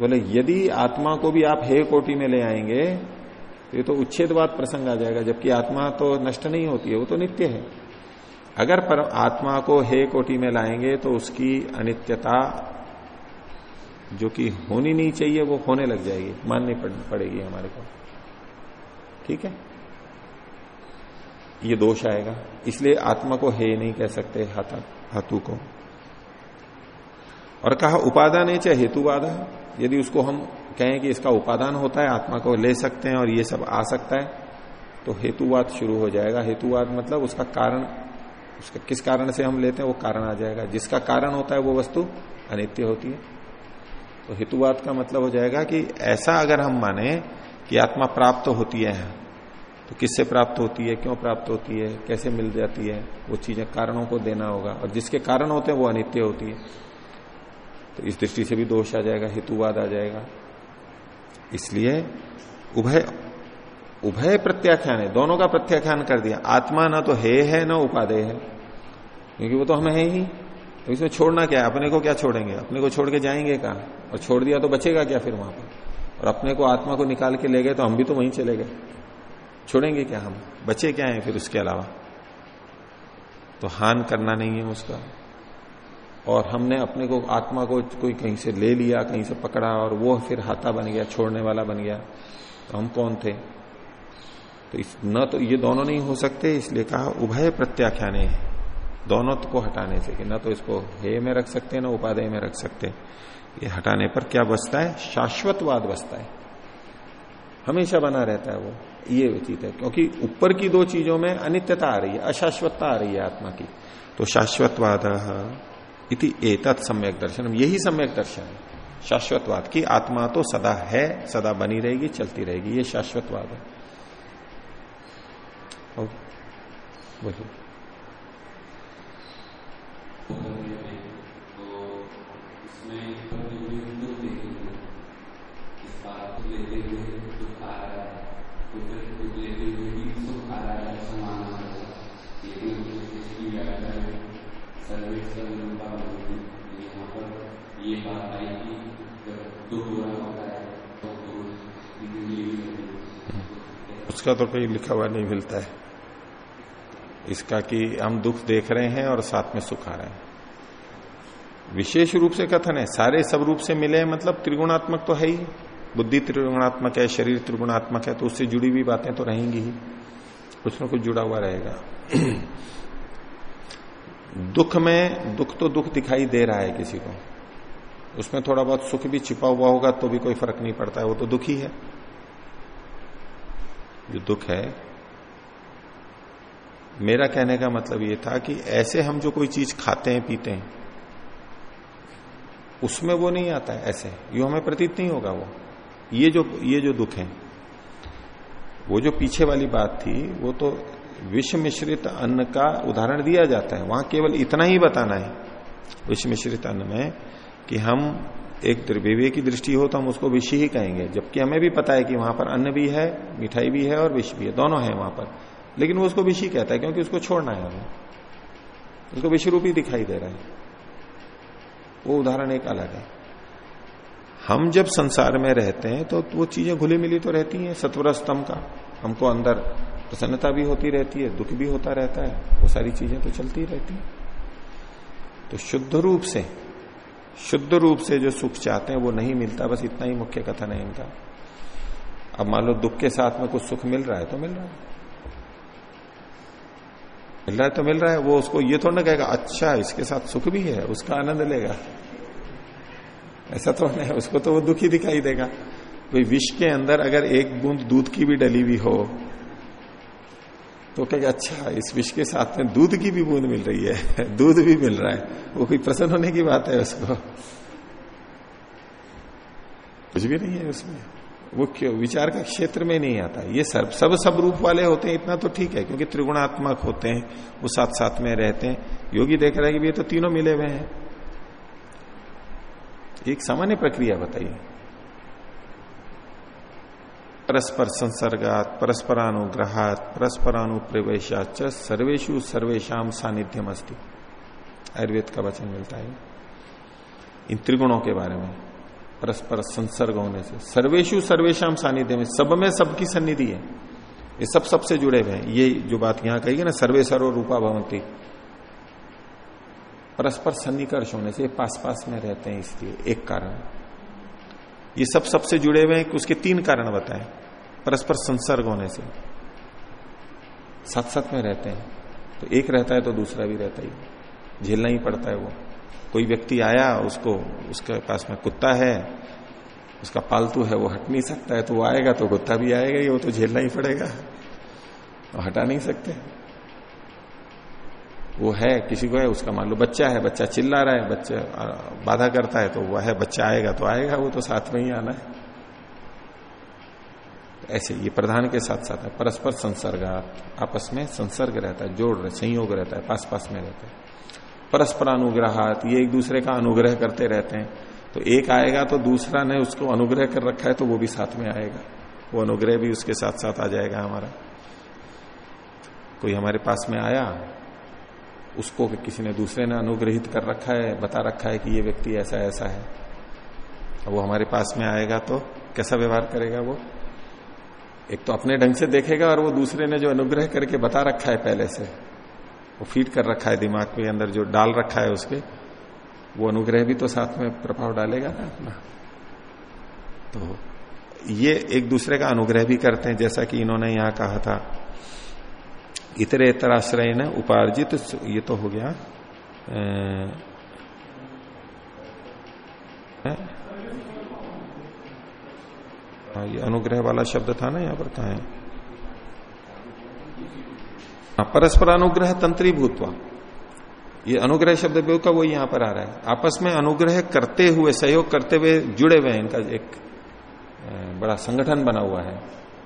बोले, यदि आत्मा को भी आप हे कोटि में ले आएँगे तो ये तो उच्छेदवाद प्रसंग आ जाएगा, जबकि आत्मा तो नष्ट नहीं होती है, वो तो नित्य है। अगर पर आत्मा को हे कोटि में लाएँगे तो उसकी अनित्यता जो कि होनी नहीं चाहिए, वो होने लग जाएगी। माननी पड़ेगी हमारे को। ठीक है? ये दोष आएगा। इसलिए आत्मा को हे नहीं कह सकते, हाथू को। और कहा, उपादान है चाहे हेतुवाद यदि उसको हम कहें कि इसका उपादान होता है, आत्मा को ले सकते हैं और ये सब आ सकता है तो हेतुवाद शुरू हो जाएगा। हेतुवाद मतलब उसका कारण उसका किस कारण से हम लेते हैं, वो कारण आ जाएगा। जिसका कारण होता है वो वस्तु अनित्य होती है। तो हेतुवाद का मतलब हो जाएगा कि ऐसा अगर हम माने कि आत्मा प्राप्त होती है तो किससे प्राप्त होती है, क्यों प्राप्त होती है, कैसे मिल जाती है, वो चीज़ें कारणों को देना होगा। और जिसके कारण होते हैं, वो अनित्य होती है। तो इस दृष्टि से भी दोष आ जाएगा, हेतुवाद आ जाएगा। इसलिए उभय उभय प्रत्याख्यान है, दोनों का प्रत्याख्यान कर दिया। आत्मा ना तो है है, ना उपादेय है। क्योंकि वो तो हमें है ही। तो इसमें छोड़ना क्या है? अपने को क्या छोड़ेंगे? अपने को छोड़ के जाएँगे कहा? और छोड़ दिया तो बचेगा क्या फिर वहाँ पर? और अपने को आत्मा को निकाल के ले गए तो हम भी तो वहीं चले गए। छोड़ेंगे क्या हम? बचे क्या है फिर उसके अलावा? तो हान करना नहीं है उसका। और हमने अपने को, आत्मा को कोई कहीं से ले लिया, कहीं से पकड़ा और वो फिर हाथा बन गया, छोड़ने वाला बन गया। तो हम कौन थे? तो इस, न तो ये दोनों नहीं हो सकते, इसलिए कहा उभय प्रत्याख्याने दोनों को हटाने से कि न तो इसको हे में रख सकते हैं न उपाधेय में रख सकते। ये हटाने पर क्या बचता है? शाश्वतवाद बचता है। हमेशा बना रहता है वो, ये व्यतीत है। क्योंकि ऊपर की दो चीज़ों में अनित्यता आ रही है, अशाश्वतता आ रही है आत्मा की। तो शाश्वतवाद इति एतत् सम्यक दर्शन यही सम्यक दर्शन है। शाश्वतवाद की आत्मा तो सदा है, सदा बनी रहेगी, चलती रहेगी। ये शाश्वतवाद है। उसका तो कहीं लिखा हुआ नहीं मिलता है। इसका कि हम दुख देख रहे हैं और साथ में सुख आ रहे हैं। विशेष रूप से कथन है, सारे सब रूप से मिले मतलब त्रिगुणात्मक तो है ही। बुद्धि त्रिगुणात्मक है, शरीर त्रिगुणात्मक है तो उससे जुड़ी हुई बातें तो रहेंगी ही। कुछ ना कुछ जुड़ा हुआ रहेगा। (clears throat) दुख में दुख तो दुख दिखाई दे रहा है किसी को। उसमें थोड़ा बहुत सुख भी छिपा हुआ होगा तो भी कोई फ़र्क नहीं पड़ता है, वो तो दुखी है। जो दुख है मेरा कहने का मतलब ये था कि ऐसे हम जो कोई चीज़ खाते हैं, पीते हैं, उसमें वो नहीं आता है, ऐसे। यू हमें प्रतीत नहीं होगा वो। ये जो ये जो दुख है, वो जो पीछे वाली बात थी, वो तो विष मिश्रित अन्न का उदाहरण दिया जाता है। वहाँ केवल इतना ही बताना है विष मिश्रित अन्न में, कि हम एक द्रव्य की दृष्टि हो तो हम उसको विष ही कहेंगे, जबकि हमें भी पता है कि वहाँ पर अन्न भी है, मिठाई भी है और विष भी है, दोनों है वहाँ पर। लेकिन वो उसको विष कहता है क्योंकि उसको छोड़ना है हमें। उसको विष रूप ही दिखाई दे रहा है। वो उदाहरण एक अलग है। हम जब संसार में रहते हैं तो वो चीज़ें घुली मिली तो रहती हैं सत्वर स्तंभ का। हमको अंदर प्रसन्नता भी होती रहती है, दुख भी होता रहता है, वो सारी चीज़ें तो चलती रहती हैं। तो शुद्ध रूप से, शुद्ध रूप से जो सुख चाहते हैं, वो नहीं मिलता, बस इतना ही मुख्य कथन है इनका। अब मान लो दुख के साथ में कुछ सुख मिल रहा है तो मिल रहा है। मिल रहा है तो मिल रहा है। वो उसको ये थोड़ा ना कहेगा अच्छा इसके साथ सुख भी है, उसका आनंद लेगा। ऐसा तो नहीं उसको तो वो दुखी दिखाई देगा। भाई, विष के अंदर अगर एक बूंद दूध की भी डली हुई हो तो कहेगा अच्छा इस विष के साथ में दूध की भी बूंद मिल रही है, (laughs) दूध भी मिल रहा है। वो कोई प्रसन्न होने की बात है उसको। कुछ भी नहीं है उसमें। वो क्यों विचार का क्षेत्र में नहीं आता। ये सब सब सब रूप वाले होते हैं, इतना तो ठीक है, क्योंकि त्रिगुणात्मक होते हैं, वो साथ साथ में रहते हैं। योगी देख रहा है कि ये तो तीनों मिले हुए हैं। एक सामान्य प्रक्रिया बताइए। परस्पर संसर्गात, परस्परानुग्रहात परस्परानुप्रवेशाच सर्वेशु सर्वेशम सानिध्यम अस्ति आयुर्वेद का वचन मिलता है। इन त्रिगुणों के बारे में। परस्पर संसर्ग होने से। सर्वेशु सर्वेशम सानिध्य में, सब में सबकी सन्निधि है। ये सब सबसे जुड़े हुए हैं। ये जो बात यहाँ कही ना, सर्वे सर्व रूपा भवंती परस्पर सन्निकर्ष होने से पास पास में रहते हैं, इसलिए एक कारण। ये सब सबसे जुड़े हुए हैं, कि उसके तीन कारण बताए। परस्पर संसर्ग होने से। साथ साथ में रहते हैं। तो एक रहता है तो दूसरा भी रहता ही। झेलना ही पड़ता है वो। कोई व्यक्ति आया, उसको, उसके पास में कुत्ता है, उसका पालतू है, वो हट नहीं सकता है तो वो आएगा तो कुत्ता भी आएगा ही, वो तो झेलना ही पड़ेगा। वो हटा नहीं सकते। वो है, किसी को है, उसका मान लो बच्चा है, बच्चा चिल्ला रहा है, बच्चा बाधा करता है तो वो है, बच्चा आएगा तो आएगा, वो तो साथ में ही आना है। ऐसे ये प्रधान के साथ साथ है, परस्पर संसर्ग आपस में संसर्ग रहता है, जोड़ रहे, संयोग रहता है पास पास में रहता है। परस्पर अनुग्रहात ये एक दूसरे का अनुग्रह करते रहते हैं। तो एक आएगा तो दूसरा ने उसको अनुग्रह कर रखा है तो वो भी साथ में आएगा। वो अनुग्रह भी उसके साथ साथ आ जाएगा हमारा। कोई हमारे पास में आया, उसको किसी ने दूसरे ने अनुग्रहित कर रखा है, बता रखा है कि ये व्यक्ति ऐसा ऐसा है। अब वो हमारे पास में आएगा तो कैसा व्यवहार करेगा वो? एक तो अपने ढंग से देखेगा और वो दूसरे ने जो अनुग्रह करके बता रखा है पहले से। वो फ़ीड कर रखा है दिमाग के अंदर जो डाल रखा है उसके वो अनुग्रह भी तो साथ में प्रभाव डालेगा ना अपना। तो ये एक दूसरे का अनुग्रह भी करते हैं जैसा कि इन्होंने यहाँ कहा था इतरे इतराश्रय ने उपार्जित ये तो हो गया ये अनुग्रह वाला शब्द था ना यहाँ पर कहा हाँ, परस्पर अनुग्रह तंत्री भूतवा। ये अनुग्रह शब्द का वो यहाँ पर आ रहा है। आपस में अनुग्रह करते हुए, सहयोग करते हुए जुड़े हुए हैं। इनका एक बड़ा संगठन बना हुआ है,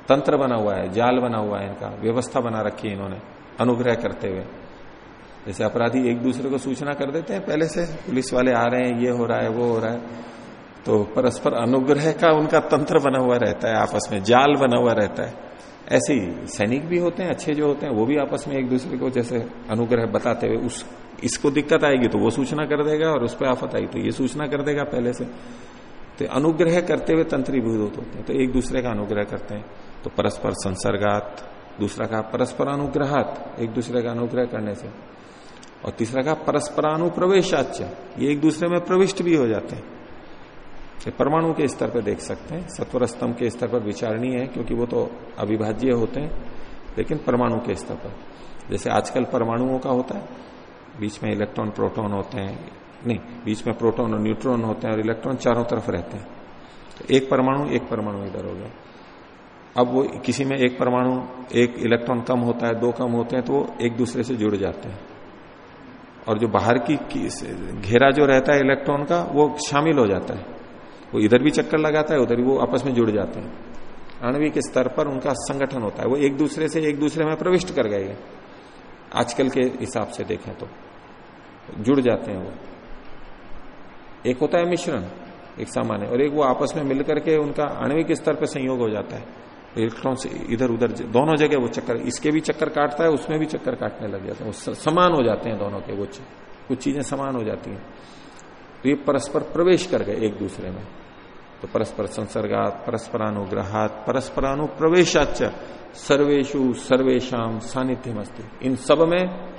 तंत्र बना हुआ है, जाल बना हुआ है इनका, व्यवस्था बना रखी है इन्होंने, अनुग्रह करते हुए। जैसे अपराधी एक दूसरे को सूचना कर देते हैं, पहले से, पुलिस वाले आ रहे हैं, ये हो रहा है, वो हो रहा है। तो परस्पर अनुग्रह का उनका तंत्र बना हुआ रहता है, आपस में जाल बना हुआ रहता है। ऐसे ही सैनिक भी होते हैं, अच्छे जो होते हैं, वो भी आपस में एक दूसरे को जैसे अनुग्रह बताते हुए उस, इसको दिक्कत आएगी तो वो सूचना कर देगा और उस पर आफत आई तो ये सूचना कर देगा पहले से। तो अनुग्रह करते हुए तंत्रीभूत होते हैं तो एक दूसरे का अनुग्रह करते हैं। तो परस्पर संसर्गात, दूसरा का परस्पर अनुग्रहात एक दूसरे का अनुग्रह करने से। और तीसरा का परस्परानुप्रवेशाच ये एक दूसरे में प्रविष्ट भी हो जाते हैं। परमाणु के स्तर पर देख सकते हैं सत्वर स्तंभ के स्तर पर विचारणीय है, क्योंकि वो तो अविभाज्य होते हैं, लेकिन परमाणु के स्तर पर। जैसे आजकल परमाणुओं का होता है, बीच में इलेक्ट्रॉन, प्रोटॉन होते हैं, नहीं, बीच में प्रोटॉन और न्यूट्रॉन होते हैं और इलेक्ट्रॉन चारों तरफ़ रहते हैं। तो एक परमाणु एक परमाणु इधर हो गया। अब वो किसी में एक परमाणु, एक इलेक्ट्रॉन कम होता है, दो कम होते हैं तो वो एक दूसरे से जुड़ जाते हैं। और जो बाहर की घेरा जो रहता है इलेक्ट्रॉन का, वो शामिल हो जाता है। वो इधर भी चक्कर लगाता है, उधर भी वो आपस में जुड़ जाते हैं। आणविक स्तर पर उनका संगठन होता है। वो एक दूसरे से एक दूसरे में प्रविष्ट कर गए आजकल के हिसाब से देखें तो। जुड़ जाते हैं वो। एक होता है मिश्रण, एक सामान्य, और एक वो आपस में मिलकर के उनका आणविक स्तर पर संयोग हो जाता है। इलेक्ट्रॉन से इधर उधर दोनों जगह वो चक्कर, इसके भी चक्कर काटता है, उसमें भी चक्कर काटने लग जाते हैं। वो समान हो जाते हैं दोनों के, वो कुछ चीज़ें समान हो जाती हैं। तो ये परस्पर प्रवेश कर गए एक दूसरे में। तो परस्पर संसर्गात, परस्परानुग्रहात परस्परानुप्रवेशाच सर्वेशु सर्वेशम सानिध्य मस्ती इन सब में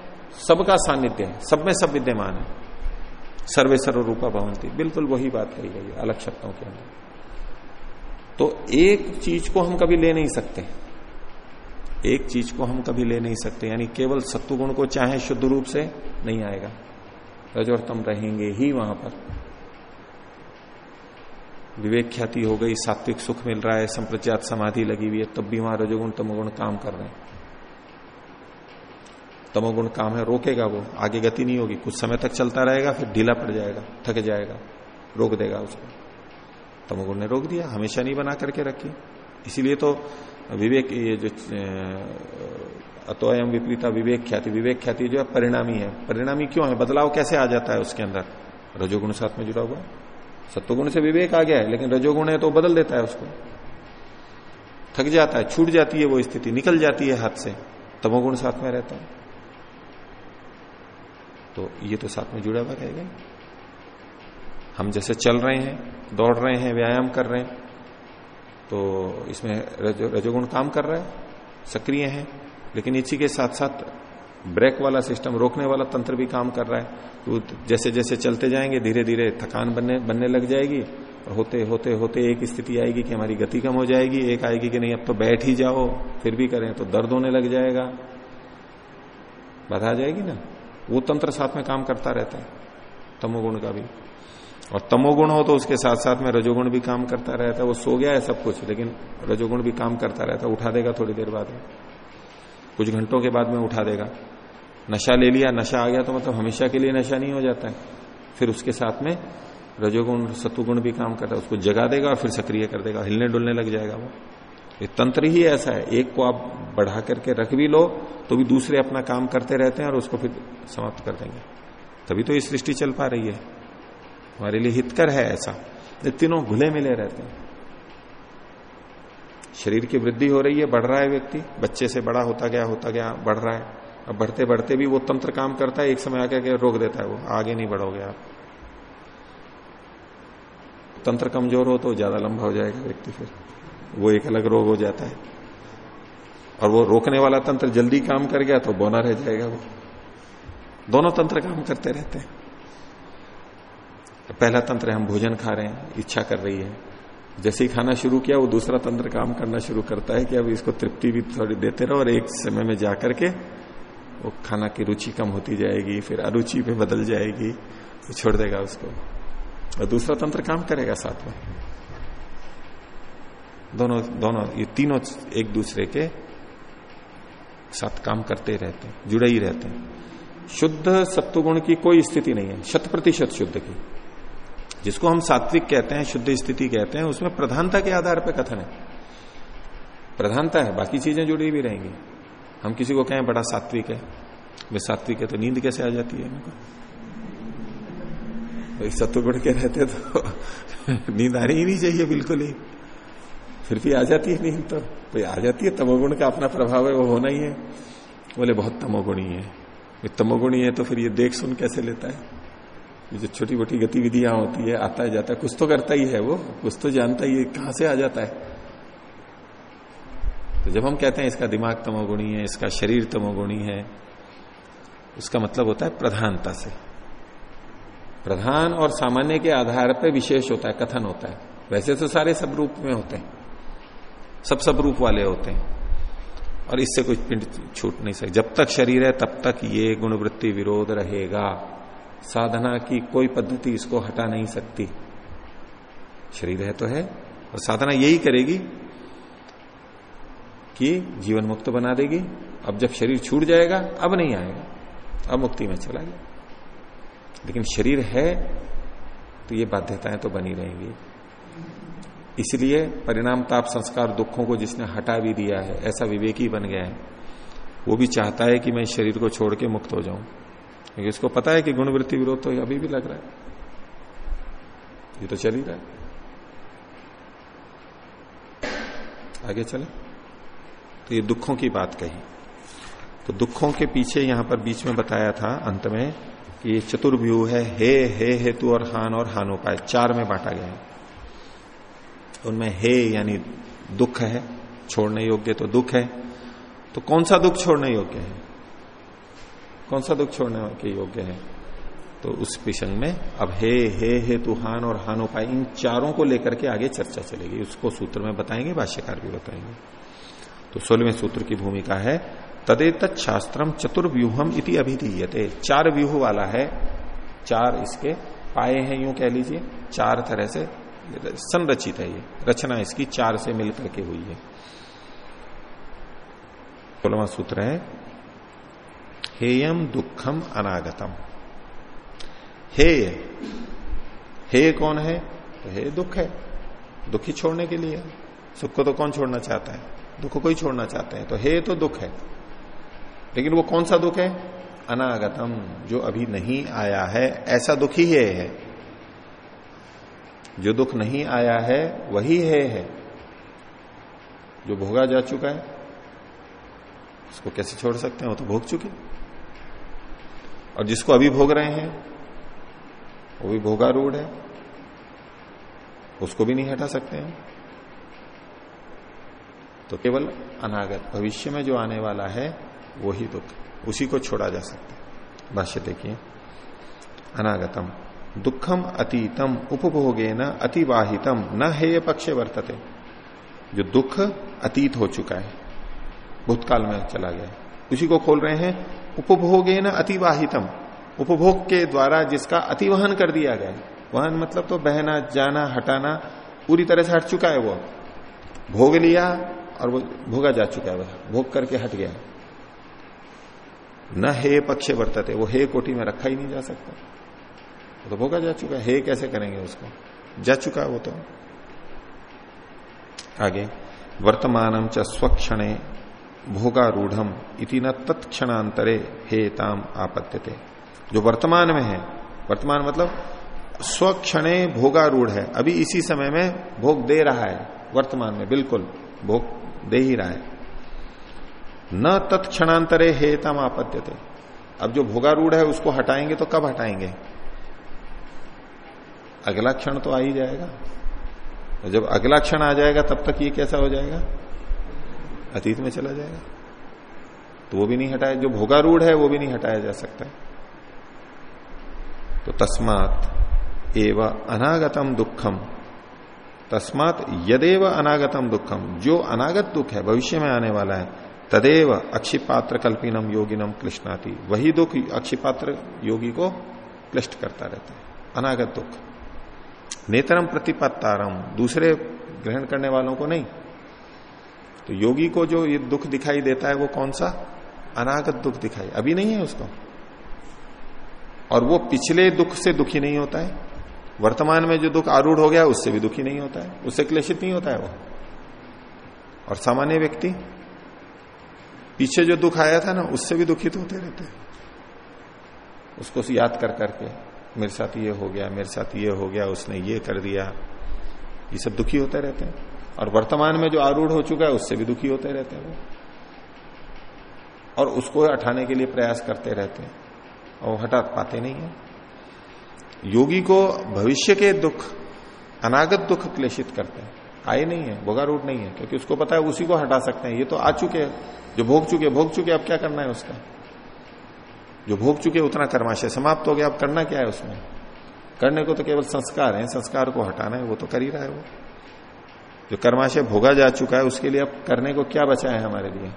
सबका सानिध्य है, सब में सब विद्यमान है। सर्वे सर्व रूपा भवंती बिल्कुल वही बात कही गई है, अलग शब्दों के अंदर। तो एक चीज़ को हम कभी ले नहीं सकते। एक चीज़ को हम कभी ले नहीं सकते, यानी केवल सत्व गुण को चाहे शुद्ध रूप से नहीं आएगा। रजोत्तम रहेंगे ही वहाँ पर। विवेक ख्याति हो गई, सात्विक सुख मिल रहा है, संप्रज्ञात समाधि लगी हुई है, तब भी वहाँ रजोगुण तमोगुण काम कर रहे हैं। तमोगुण काम है, रोकेगा वो, आगे गति नहीं होगी, कुछ समय तक चलता रहेगा, फिर ढीला पड़ जाएगा, थक जाएगा, रोक देगा उसको। तमोगुण ने रोक दिया, हमेशा नहीं बना करके रखी। इसीलिए तो विवेक, ये जो अतोयम विपरीता विवेक ख्याति विवेक ख्याति जो है, परिणामी है। परिणामी क्यों है? बदलाव कैसे आ जाता है उसके अंदर? रजोगुण साथ में जुड़ा हुआ सत्वगुण से विवेक आ गया है लेकिन रजोगुण है तो बदल देता है उसको। थक जाता है छूट जाती है वो स्थिति निकल जाती है हाथ से तमोगुण साथ में रहता है। तो ये तो साथ में जुड़ा हुआ रहेगा हम जैसे चल रहे हैं दौड़ रहे हैं व्यायाम कर रहे हैं तो इसमें रजो, रजोगुण काम कर रहा है सक्रिय है लेकिन इसी के साथ साथ ब्रेक वाला सिस्टम, रोकने वाला तंत्र भी काम कर रहा है। तो जैसे जैसे चलते जाएँगे धीरे धीरे थकान बनने बनने लग जाएगी और होते होते होते एक स्थिति आएगी कि हमारी गति कम हो जाएगी, एक आएगी कि नहीं, अब तो बैठ ही जाओ, फिर भी करें तो दर्द होने लग जाएगा। बाधा आ जाएगी ना? वो तंत्र साथ में काम करता रहता है, तमोगुण का भी। और तमोगुण हो तो उसके साथ साथ में रजोगुण भी काम करता रहता है, वो सो गया है सब कुछ, लेकिन रजोगुण भी काम करता रहता है, उठा देगा थोड़ी देर बाद। कुछ घंटों के बाद में उठा देगा। नशा ले लिया, नशा आ गया तो मतलब हमेशा के लिए नशा नहीं हो जाता है। फिर उसके साथ में रजोगुण, सत्वगुण भी काम करता है। उसको जगा देगा और फिर सक्रिय कर देगा। हिलने डुलने लग जाएगा वो। ये तंत्र ही ऐसा है। एक को आप बढ़ा करके रख भी लो तो भी दूसरे अपना काम करते रहते हैं और उसको फिर समाप्त कर देंगे। तभी तो ये सृष्टि चल पा रही है। हमारे लिए हितकर है ऐसा। तीनों घुले मिले रहते हैं। शरीर की वृद्धि हो रही है, बढ़ रहा है व्यक्ति। बच्चे से बड़ा होता गया होता गया, बढ़ रहा है। अब बढ़ते बढ़ते भी वो तंत्र काम करता है, एक समय आके रोक देता है वो, आगे नहीं बढ़ोगे आप। तंत्र कमज़ोर हो तो ज़्यादा लंबा हो जाएगा व्यक्ति फिर। वो एक अलग रोग हो जाता है। और वो रोकने वाला तंत्र जल्दी काम कर गया तो बोना रह जाएगा वो। दोनों तंत्र काम करते रहते हैं। पहला तंत्र हम भोजन खा रहे हैं, इच्छा कर रही है। जैसे ही खाना शुरू किया, वो दूसरा तंत्र काम करना शुरू करता है कि अब इसको तृप्ति भी थोड़ी देते रहो और एक समय में जाकर के वो खाना की रुचि कम होती जाएगी, फिर अरुचि पे बदल जाएगी तो छोड़ देगा उसको। और दूसरा तंत्र काम करेगा साथ में। दोनों दोनों, ये तीनों एक दूसरे के साथ काम करते रहते हैं, जुड़े ही रहते हैं। शुद्ध सत्वगुण की कोई स्थिति नहीं है शत प्रतिशत शुद्ध की। जिसको हम सात्विक कहते हैं, शुद्ध स्थिति कहते हैं, उसमें प्रधानता के आधार पर कथन है। प्रधानता है, बाकी चीज़ें जुड़ी भी रहेंगी। हम किसी को कहें बड़ा सात्विक है। वे सात्विक है तो नींद कैसे आ जाती है इनको? सत्वगुण के रहते तो (laughs) नींद आनी ही नहीं चाहिए बिल्कुल ही। फिर भी आ जाती है नींद तो। भाई, आ जाती है, तमोगुण का अपना प्रभाव है, वो होना ही है। बोले, बहुत तमोगुणी है। तमोगुणी है तो फिर ये देख सुन कैसे लेता है? जो छोटी मोटी गतिविधियाँ होती है, आता है जाता है, कुछ तो करता ही है वो, कुछ तो जानता ही है, कहाँ से आ जाता है? तो जब हम कहते हैं इसका दिमाग तमोगुणी है, इसका शरीर तमोगुणी है, उसका मतलब होता है प्रधानता से। प्रधान और सामान्य के आधार पर विशेष होता है, कथन होता है। वैसे तो सारे सब रूप में होते हैं। सब सब रूप वाले होते हैं। और इससे कुछ पिंड छूट नहीं सकते। जब तक शरीर है, तब तक ये गुणवृत्ति विरोध रहेगा। साधना की कोई पद्धति इसको हटा नहीं सकती। शरीर है तो है, और साधना यही करेगी कि जीवन मुक्त बना देगी। अब जब शरीर छूट जाएगा, अब नहीं आएगा। अब मुक्ति में चला गया। लेकिन शरीर है तो ये बाध्यताएँ तो बनी रहेंगी। इसलिए परिणाम ताप संस्कार दुखों को जिसने हटा भी दिया है, ऐसा विवेकी बन गया है, वो भी चाहता है कि मैं शरीर को छोड़ के मुक्त हो जाऊँ। क्योंकि उसको पता है कि गुणवृत्ति विरोध तो अभी भी लग रहा है। ये तो चल ही रहा है। आगे चले। तो ये दुखों की बात कही। तो दुखों के पीछे यहाँ पर बीच में बताया था अंत में कि ये चतुर्व्यूह है, हे हे, हेतु और हान और हानोपाय, चार में बांटा गया है। उनमें हे यानी दुख है, छोड़ने योग्य तो दुख है। तो कौन सा दुख छोड़ने योग्य है? कौन सा दुख छोड़ने के योग्य है? तो उस प्रसंग में अब हे हे हे तुहान और हानोपाय, इन चारों को लेकर के आगे चर्चा चलेगी। उसको सूत्र में बताएँगे, भाष्यकार भी बताएँगे। तो सोलहवें सूत्र की भूमिका है तदेत शास्त्रम चतुर्व्यूहम इति अभिधीयते। चार व्यूह वाला है, चार इसके पाए हैं, यूँ कह लीजिए, चार तरह से संरचित है ये, रचना इसकी चार से मिलकर के हुई है। सोलवा सूत्र है हेयम दुखम अनागतम। हे हे कौन है? तो हे दुख है, दुखी छोड़ने के लिए। सुख को तो कौन छोड़ना चाहता है? दुख को ही छोड़ना चाहते हैं। तो हे तो दुख है। लेकिन वो कौन सा दुख है? अनागतम जो अभी नहीं आया है ऐसा दुख ही है, है जो दुख नहीं आया है वही है, है। जो भोगा जा चुका है उसको कैसे छोड़ सकते हैं? वो तो भोग चुके और जिसको अभी भोग रहे हैं वो भी भोगारूढ़ है। उसको भी नहीं हटा सकते हैं। तो केवल अनागत भविष्य में जो आने वाला है वो ही दुख उसी को छोड़ा जा सकता है। भाष्य देखिए। अनागतम, दुखम अतीतम उपभोगे न अतिवाहितम, न हेय पक्ष वर्तते। जो दुख अतीत हो चुका है, भूतकाल में चला गया उसी को खोल रहे हैं उपभोगे न अतिवाहितम। उपभोग के द्वारा जिसका अतिवहन कर दिया गया वहन मतलब तो बहना, जाना, हटाना, पूरी तरह से हट चुका है वो। भोग लिया और वो भोगा जा चुका है, वह भोग करके हट गया। न हे पक्ष वर्तते, वो हे कोटि में रखा ही नहीं जा सकता। वो तो भोगा जा चुका है, हे कैसे करेंगे उसको? जा चुका वो तो। आगे वर्तमानम च स्वक्षणे भोगारूढ़ इति न तत्क्षणांतरे हे ताम आपत्त्यते जो वर्तमान में है, वर्तमान मतलब स्वक्षणे भोगारूढ़ है। अभी इसी समय में भोग दे रहा है, वर्तमान में, बिल्कुल। भोग दे ही रहा है। न तत्क्षणांतरे हेतम आपत्त्यते अब जो भोगारूढ़ है, उसको हटाएँगे तो कब हटाएँगे? अगला क्षण तो आ ही जाएगा। तो जब अगला क्षण आ जाएगा, तब तक ये कैसा हो जाएगा? अतीत में चला जाएगा। तो वो भी नहीं हटाया। जो भोगारूढ़ है, वो भी नहीं हटाया जा सकता। तो तस्मात एवं अनागतम दुखम। तस्मात यदेव अनागतम दुखम जो अनागत दुख है, भविष्य में आने वाला है, तदेव अक्षिपात्र कल्पिनम योगिनम क्लिष्णाती वही दुख अक्षिपात्र योगी को क्लिष्ट करता रहता है। अनागत दुख। नेतरम प्रतिपत्तारम दूसरे ग्रहण करने वालों को नहीं। तो योगी को जो ये दुख दिखाई देता है, वो कौन सा? अनागत दुख दिखाई। अभी नहीं है उसको। और वो पिछले दुख से दुखी नहीं होता है। वर्तमान में जो दुख आरूढ़ हो गया, उससे भी दुखी नहीं होता है। उससे क्लेशित नहीं होता है वो। और सामान्य व्यक्ति, पीछे जो दुख आया था ना, उससे भी दुखित होते रहते हैं। उसको याद कर करके, मेरे साथ ये हो गया, मेरे साथ ये हो गया, उसने ये कर दिया। ये सब दुखी होते रहते हैं। और वर्तमान में जो आरूढ़ हो चुका है, उससे भी दुखी होते रहते हैं वो। और उसको हटाने के लिए प्रयास करते रहते हैं। और हटा पाते नहीं है। योगी को भविष्य के दुख, अनागत दुख क्लेशित करते हैं। आए नहीं है भोगारूढ़ नहीं है, क्योंकि उसको पता है उसी को हटा सकते हैं। ये तो आ चुके हैं। जो भोग चुके भोग चुके, अब क्या करना है उसका? जो भोग चुके, उतना कर्माशय समाप्त हो गया, अब करना क्या है उसमें? करने को तो केवल संस्कार है, संस्कार को हटाना है, वो तो कर ही रहा है वो। जो कर्माशय भोगा जा चुका है, उसके लिए अब करने को क्या बचा है हमारे लिए?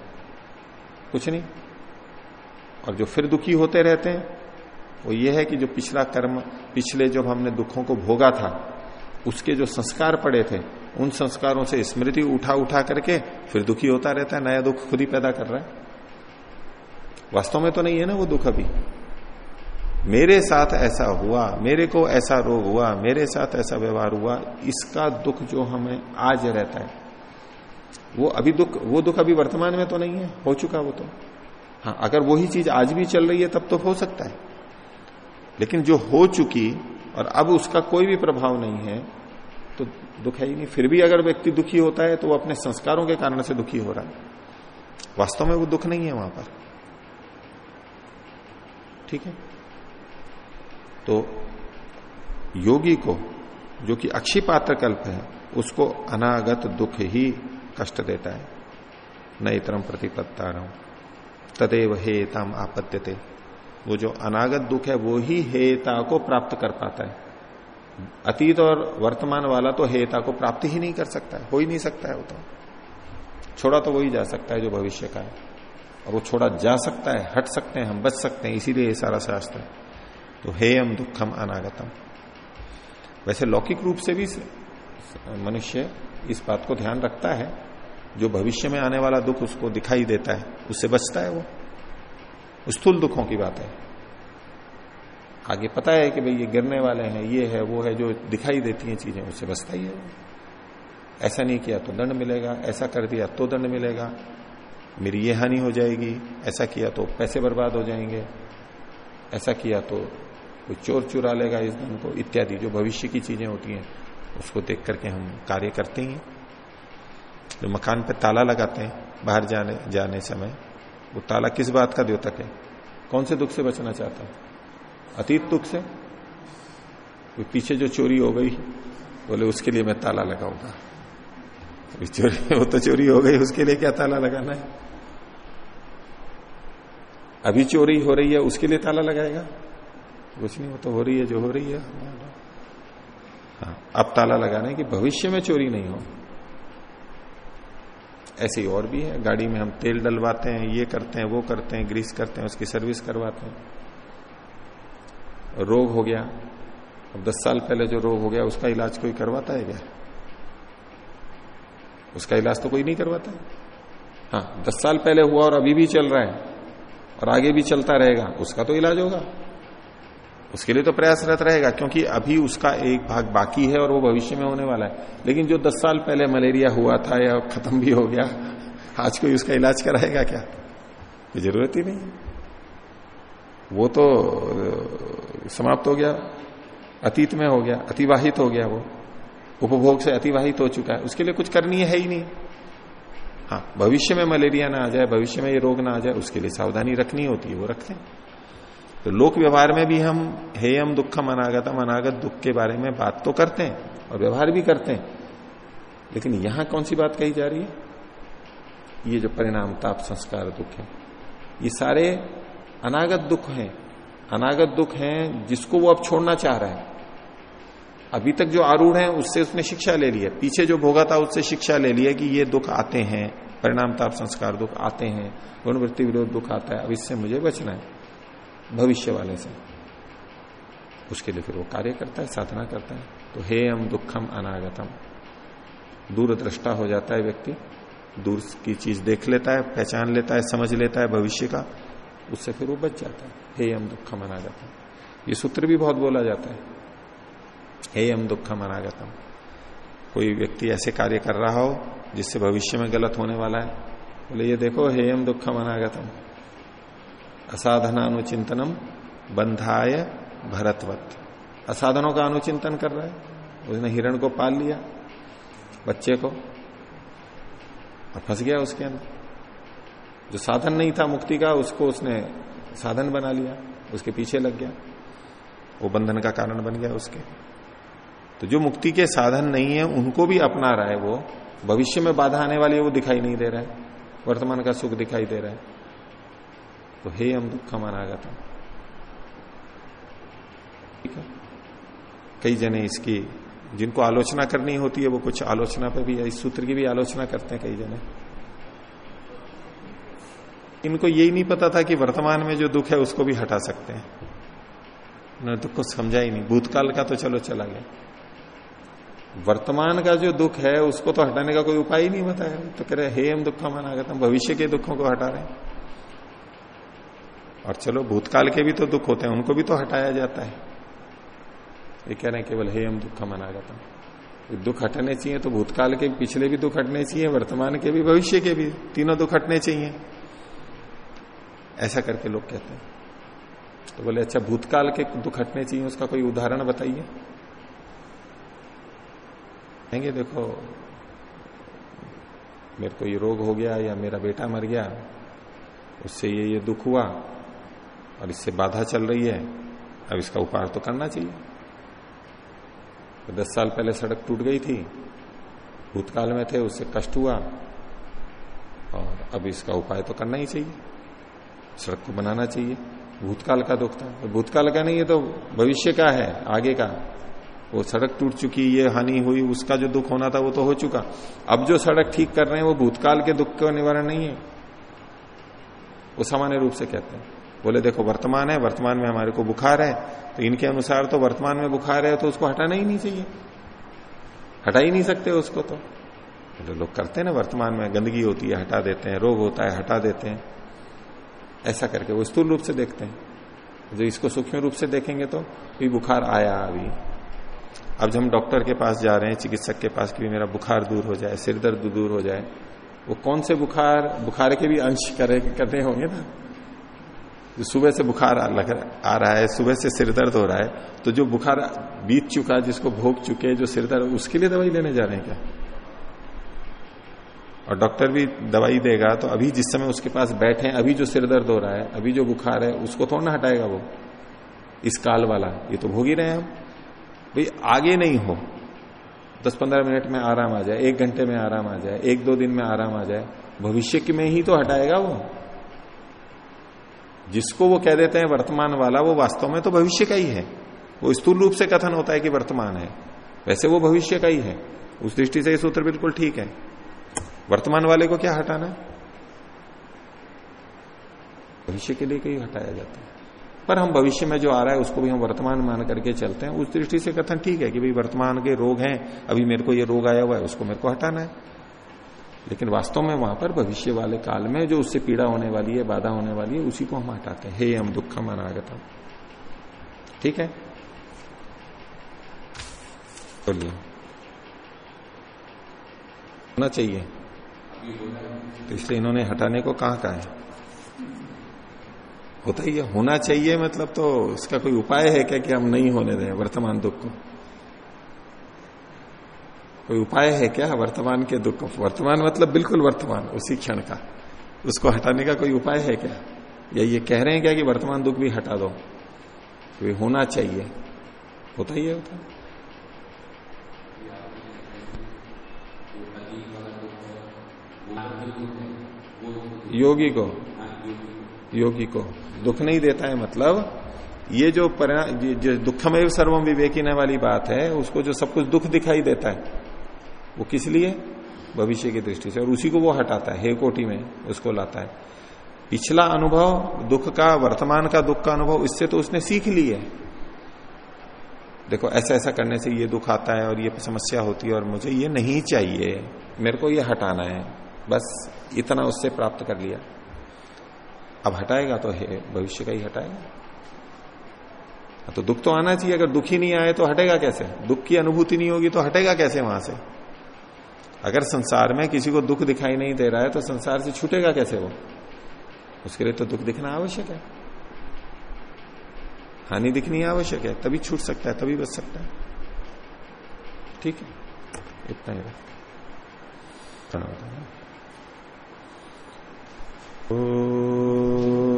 कुछ नहीं। और जो फिर दुखी होते रहते हैं वो ये है कि जो पिछला कर्म, पिछले जब हमने दुखों को भोगा था, उसके जो संस्कार पड़े थे, उन संस्कारों से स्मृति उठा उठा करके फिर दुखी होता रहता है, नया दुख खुद ही पैदा कर रहा है। वास्तव में तो नहीं है ना वो दुख अभी। मेरे साथ ऐसा हुआ, मेरे को ऐसा रोग हुआ, मेरे साथ ऐसा व्यवहार हुआ, इसका दुख जो हमें आज रहता है, वो अभी दुख, वो दुख अभी वर्तमान में तो नहीं है, हो चुका वो तो। हाँ अगर वही चीज़ आज भी चल रही है, तब तो हो सकता है। लेकिन जो हो चुकी और अब उसका कोई भी प्रभाव नहीं है तो दुख है ही नहीं। फिर भी अगर व्यक्ति दुखी होता है तो वो अपने संस्कारों के कारण से दुखी हो रहा है। वास्तव में वो दुख नहीं है वहाँ पर। ठीक है? तो योगी को, जो कि अक्षी पात्र कल्प है, उसको अनागत दुख ही कष्ट देता है। न इतरम प्रतिपत्ता तदेव हेताम आपत्त्यते वो जो अनागत दुख है, वो ही हेयता को प्राप्त कर पाता है। अतीत और वर्तमान वाला तो हेयता को प्राप्त ही नहीं कर सकता है, हो ही नहीं सकता है वो तो। छोड़ा तो वही जा सकता है जो भविष्य का है। और वो छोड़ा जा सकता है, हट सकते हैं, हम बच सकते हैं, इसीलिए ये सारा शास्त्र है। तो हेयम दुखम अनागतम। वैसे लौकिक रूप से भी मनुष्य इस बात को ध्यान रखता है, जो भविष्य में आने वाला दुख उसको दिखाई देता है, उससे बचता है वो। स्थूल दुखों की बात है। आगे पता है कि भाई ये गिरने वाले हैं, ये है, वो है, जो दिखाई देती हैं चीज़ें उससे बचता ही है। ऐसा नहीं किया तो दंड मिलेगा, ऐसा कर दिया तो दंड मिलेगा। मेरी ये हानि हो जाएगी, ऐसा किया तो पैसे बर्बाद हो जाएँगे। ऐसा किया तो कोई चोर चुरा लेगा इस धन को, इत्यादि जो भविष्य की चीज़ें होती हैं, उसको देख करके हम कार्य करते ही। जो मकान पे ताला लगाते हैं, बाहर जाने जाने समय वो ताला किस बात का द्योतक है? कौन से दुख से बचना चाहता है? अतीत दुख से? कोई पीछे जो चोरी हो गई, बोले, उसके लिए मैं ताला लगाऊँगा। चोरी, वो तो चोरी हो गई, उसके लिए क्या ताला लगाना है? अभी चोरी हो रही है, उसके लिए ताला लगाएगा? कुछ नहीं, वो तो हो रही है, जो हो रही है। हाँ। अब ताला लगाना है कि भविष्य में चोरी नहीं हो। ऐसे और भी है। गाड़ी में हम तेल डलवाते हैं, ये करते हैं, वो करते हैं, ग्रीस करते हैं, उसकी सर्विस करवाते हैं। रोग हो गया। अब दस साल पहले जो रोग हो गया, उसका इलाज कोई करवाता है क्या? उसका इलाज तो कोई नहीं करवाता है। हाँ दस साल पहले हुआ और अभी भी चल रहा है और आगे भी चलता रहेगा, उसका तो इलाज होगा। उसके लिए तो प्रयासरत रहेगा, क्योंकि अभी उसका एक भाग बाकी है और वो भविष्य में होने वाला है। लेकिन जो दस साल पहले मलेरिया हुआ था या खत्म भी हो गया, आज कोई उसका इलाज कराएगा क्या? ज़रूरत ही नहीं। वो तो समाप्त हो गया, अतीत में हो गया, अतिवाहित हो गया वो। उपभोग से अतिवाहित हो चुका है। उसके लिए कुछ करनी है ही नहीं। हाँ भविष्य में मलेरिया ना आ जाए, भविष्य में ये रोग ना आ जाए, उसके लिए सावधानी रखनी होती है, वो रखते हैं। तो लोक व्यवहार में भी हम हेयम दुखम अनागतम, अनागत दुख के बारे में बात तो करते हैं और व्यवहार भी करते हैं। लेकिन यहाँ कौन सी बात कही जा रही है? ये जो परिणाम, ताप, संस्कार, दुख है। ये सारे अनागत दुख हैं। अनागत दुख हैं जिसको वो अब छोड़ना चाह रहा है। अभी तक जो आरूढ़ है, उससे उसने शिक्षा ले ली है। पीछे जो भोगा था, उससे शिक्षा ले ली है कि ये दुख आते हैं। परिणाम, ताप, संस्कार, दुख आते हैं। गुणवृत्ति विरोध दुख आता है। अब इससे मुझे बचना है। भविष्य वाले से। उसके लिए फिर वो कार्य करता है, साधना करता है। तो हे हम दुखम अनागतम। दूरदृष्टा हो जाता है व्यक्ति। दूर की चीज़ देख लेता है, पहचान लेता है, समझ लेता है भविष्य का। उससे फिर वो बच जाता है। हे हम दुखम अनागतम। ये सूत्र भी बहुत बोला जाता है। हे हम दुखम अनागतम। कोई व्यक्ति ऐसे कार्य कर रहा हो, जिससे भविष्य में गलत होने वाला है, बोले, ये देखो हे हम दुखम अनागतम। असाधनानुचिंतनम बंधाय भरतवत। असाधनों का अनुचिंतन कर रहा है। उसने हिरण को पाल लिया, बच्चे को, और फंस गया उसके अंदर। जो साधन नहीं था मुक्ति का, उसको उसने साधन बना लिया, उसके पीछे लग गया। वो बंधन का कारण बन गया उसके। तो जो मुक्ति के साधन नहीं है, उनको भी अपना रहा है वो। भविष्य में बाधा आने वाली है, वो दिखाई नहीं दे रहा है। वर्तमान का सुख दिखाई दे रहा है। तो हे हम दुख अनागत ठीक है? कई जने इसकी, जिनको आलोचना करनी होती है, वो कुछ आलोचना पे भी इस सूत्र की भी आलोचना करते हैं कई जने। इनको यही नहीं पता था कि वर्तमान में जो दुख है, उसको भी हटा सकते हैं। उन्होंने दुख को समझा ही नहीं। भूतकाल का तो चलो चला गया। वर्तमान का जो दुख है, उसको तो हटाने का कोई उपाय ही नहीं बताया। तो कह रहे, हे हम दुखा हम भविष्य के दुखों को हटा रहे हैं। और चलो भूतकाल के भी तो दुख होते हैं, उनको भी तो हटाया जाता है। ये कह रहे हैं केवल हे, हम दुख मनागत दुख हटने चाहिए तो भूतकाल के पिछले भी दुख हटने चाहिए, वर्तमान के भी, भविष्य के भी, तीनों दुख हटने चाहिए। ऐसा करके लोग कहते हैं। तो बोले अच्छा भूतकाल के दुख हटने चाहिए, उसका कोई उदाहरण बताइए। कहेंगे, देखो, मेरे को ये रोग हो गया या मेरा बेटा मर गया, उससे ये ये दुख हुआ और इससे बाधा चल रही है, अब इसका उपाय तो करना चाहिए। तो दस साल पहले सड़क टूट गई थी, भूतकाल में थे, उससे कष्ट हुआ, और अब इसका उपाय तो करना ही चाहिए। सड़क को बनाना चाहिए। भूतकाल का दुख था। तो भूतकाल का नहीं है तो भविष्य का है, आगे का। वो सड़क टूट चुकी, ये हानि हुई, उसका जो दुख होना था वो तो हो चुका। अब जो सड़क ठीक कर रहे हैं, वो भूतकाल के दुख का निवारण नहीं है। वो सामान्य रूप से कहते हैं। बोले, देखो, वर्तमान है, वर्तमान में हमारे को बुखार है तो इनके अनुसार तो वर्तमान में बुखार है तो उसको हटाना ही नहीं चाहिए। हटा ही नहीं सकते उसको तो। बोले लोग करते हैं ना, वर्तमान में गंदगी होती है, हटा देते हैं, रोग होता है, हटा देते हैं। ऐसा करके वो स्थूल रूप से देखते हैं। जो इसको सूक्ष्म रूप से देखेंगे तो भी बुखार आया अभी। अब जब हम डॉक्टर के पास जा रहे हैं, चिकित्सक के पास कि मेरा बुखार दूर हो जाए, सिर दर्द दूर हो जाए, वो कौन से बुखार बुखार के भी अंश करे, करने होंगे ना? सुबह से बुखार लग आ रहा है, सुबह से सिर दर्द हो रहा है तो जो बुखार बीत चुका जिसको भोग चुके जो सिर दर्द उसके लिए दवाई लेने जा रहे हैं क्या? और डॉक्टर भी दवाई देगा तो अभी जिस समय उसके पास बैठे अभी जो सिर दर्द हो रहा है, अभी जो बुखार है, उसको थोड़ा ना हटाएगा वो। इस काल वाला, ये तो भोग ही रहे हैं हम। भाई, आगे नहीं हो। दस पंद्रह मिनट में आराम आ जाए, एक घंटे में आराम आ जाए, एक दो दिन में आराम आ जाए, भविष्य में ही तो हटाएगा वो। जिसको वो कह देते हैं वर्तमान वाला, वो वास्तव में तो भविष्य का ही है। वो स्थूल रूप से कथन होता है कि वर्तमान है। वैसे वो भविष्य का ही है। उस दृष्टि से ये सूत्र बिल्कुल ठीक है। वर्तमान वाले को क्या हटाना? भविष्य के लिए कहीं हटाया जाता है। पर हम भविष्य में जो आ रहा है, उसको भी हम वर्तमान मान करके चलते हैं। उस दृष्टि से कथन ठीक है कि भाई वर्तमान के रोग हैं, अभी मेरे को ये रोग आया हुआ है, उसको मेरे को हटाना है। लेकिन वास्तव में वहाँ पर भविष्य वाले काल में जो उससे पीड़ा होने वाली है, बाधा होने वाली है, उसी को हम हटाते हैं। हे हम दुखम अनागतम। ठीक है? बोलिए। होना चाहिए। तो इसलिए इन्होंने हटाने को कहा कहा है? होता ही है। होना चाहिए मतलब तो इसका कोई उपाय है क्या कि हम नहीं होने दें वर्तमान दुख को? कोई उपाय है क्या वर्तमान के दुख वर्तमान मतलब बिल्कुल वर्तमान, उसी क्षण का। उसको हटाने का कोई उपाय है क्या? या ये कह रहे हैं क्या कि वर्तमान दुख भी हटा दो? कोई होना चाहिए। होता ही है होता योगी को। योगी को। दुख नहीं देता है मतलब ये जो परिणाम दुखमय सर्वम विवेकिने वाली बात है, उसको जो सब कुछ दुख दिखाई देता है वो किस लिए? भविष्य की दृष्टि से। और उसी को वो हटाता है हे कोटि में उसको लाता है। पिछला अनुभव, दुख का, वर्तमान का दुख का अनुभव, इससे तो उसने सीख ली है। देखो, ऐसा ऐसा करने से ये दुख आता है और ये समस्या होती है और मुझे ये नहीं चाहिए। मेरे को ये हटाना है। बस इतना उससे प्राप्त कर लिया। अब हटाएगा तो है भविष्य का ही हटाएगा। तो दुख तो आना चाहिए। अगर दुख ही नहीं आए तो हटेगा कैसे? दुख की अनुभूति नहीं होगी तो हटेगा कैसे वहाँ से? अगर संसार में किसी को दुख दिखाई नहीं दे रहा है तो संसार से छूटेगा कैसे वो? उसके लिए तो दुख दिखना आवश्यक है। हानि दिखनी आवश्यक है। तभी छूट सकता है, तभी बच सकता है। ठीक है? इतना ही प्रणव कुछ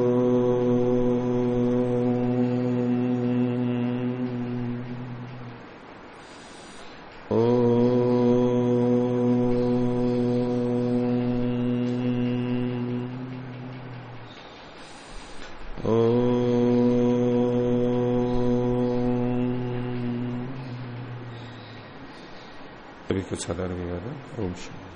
ओम शांति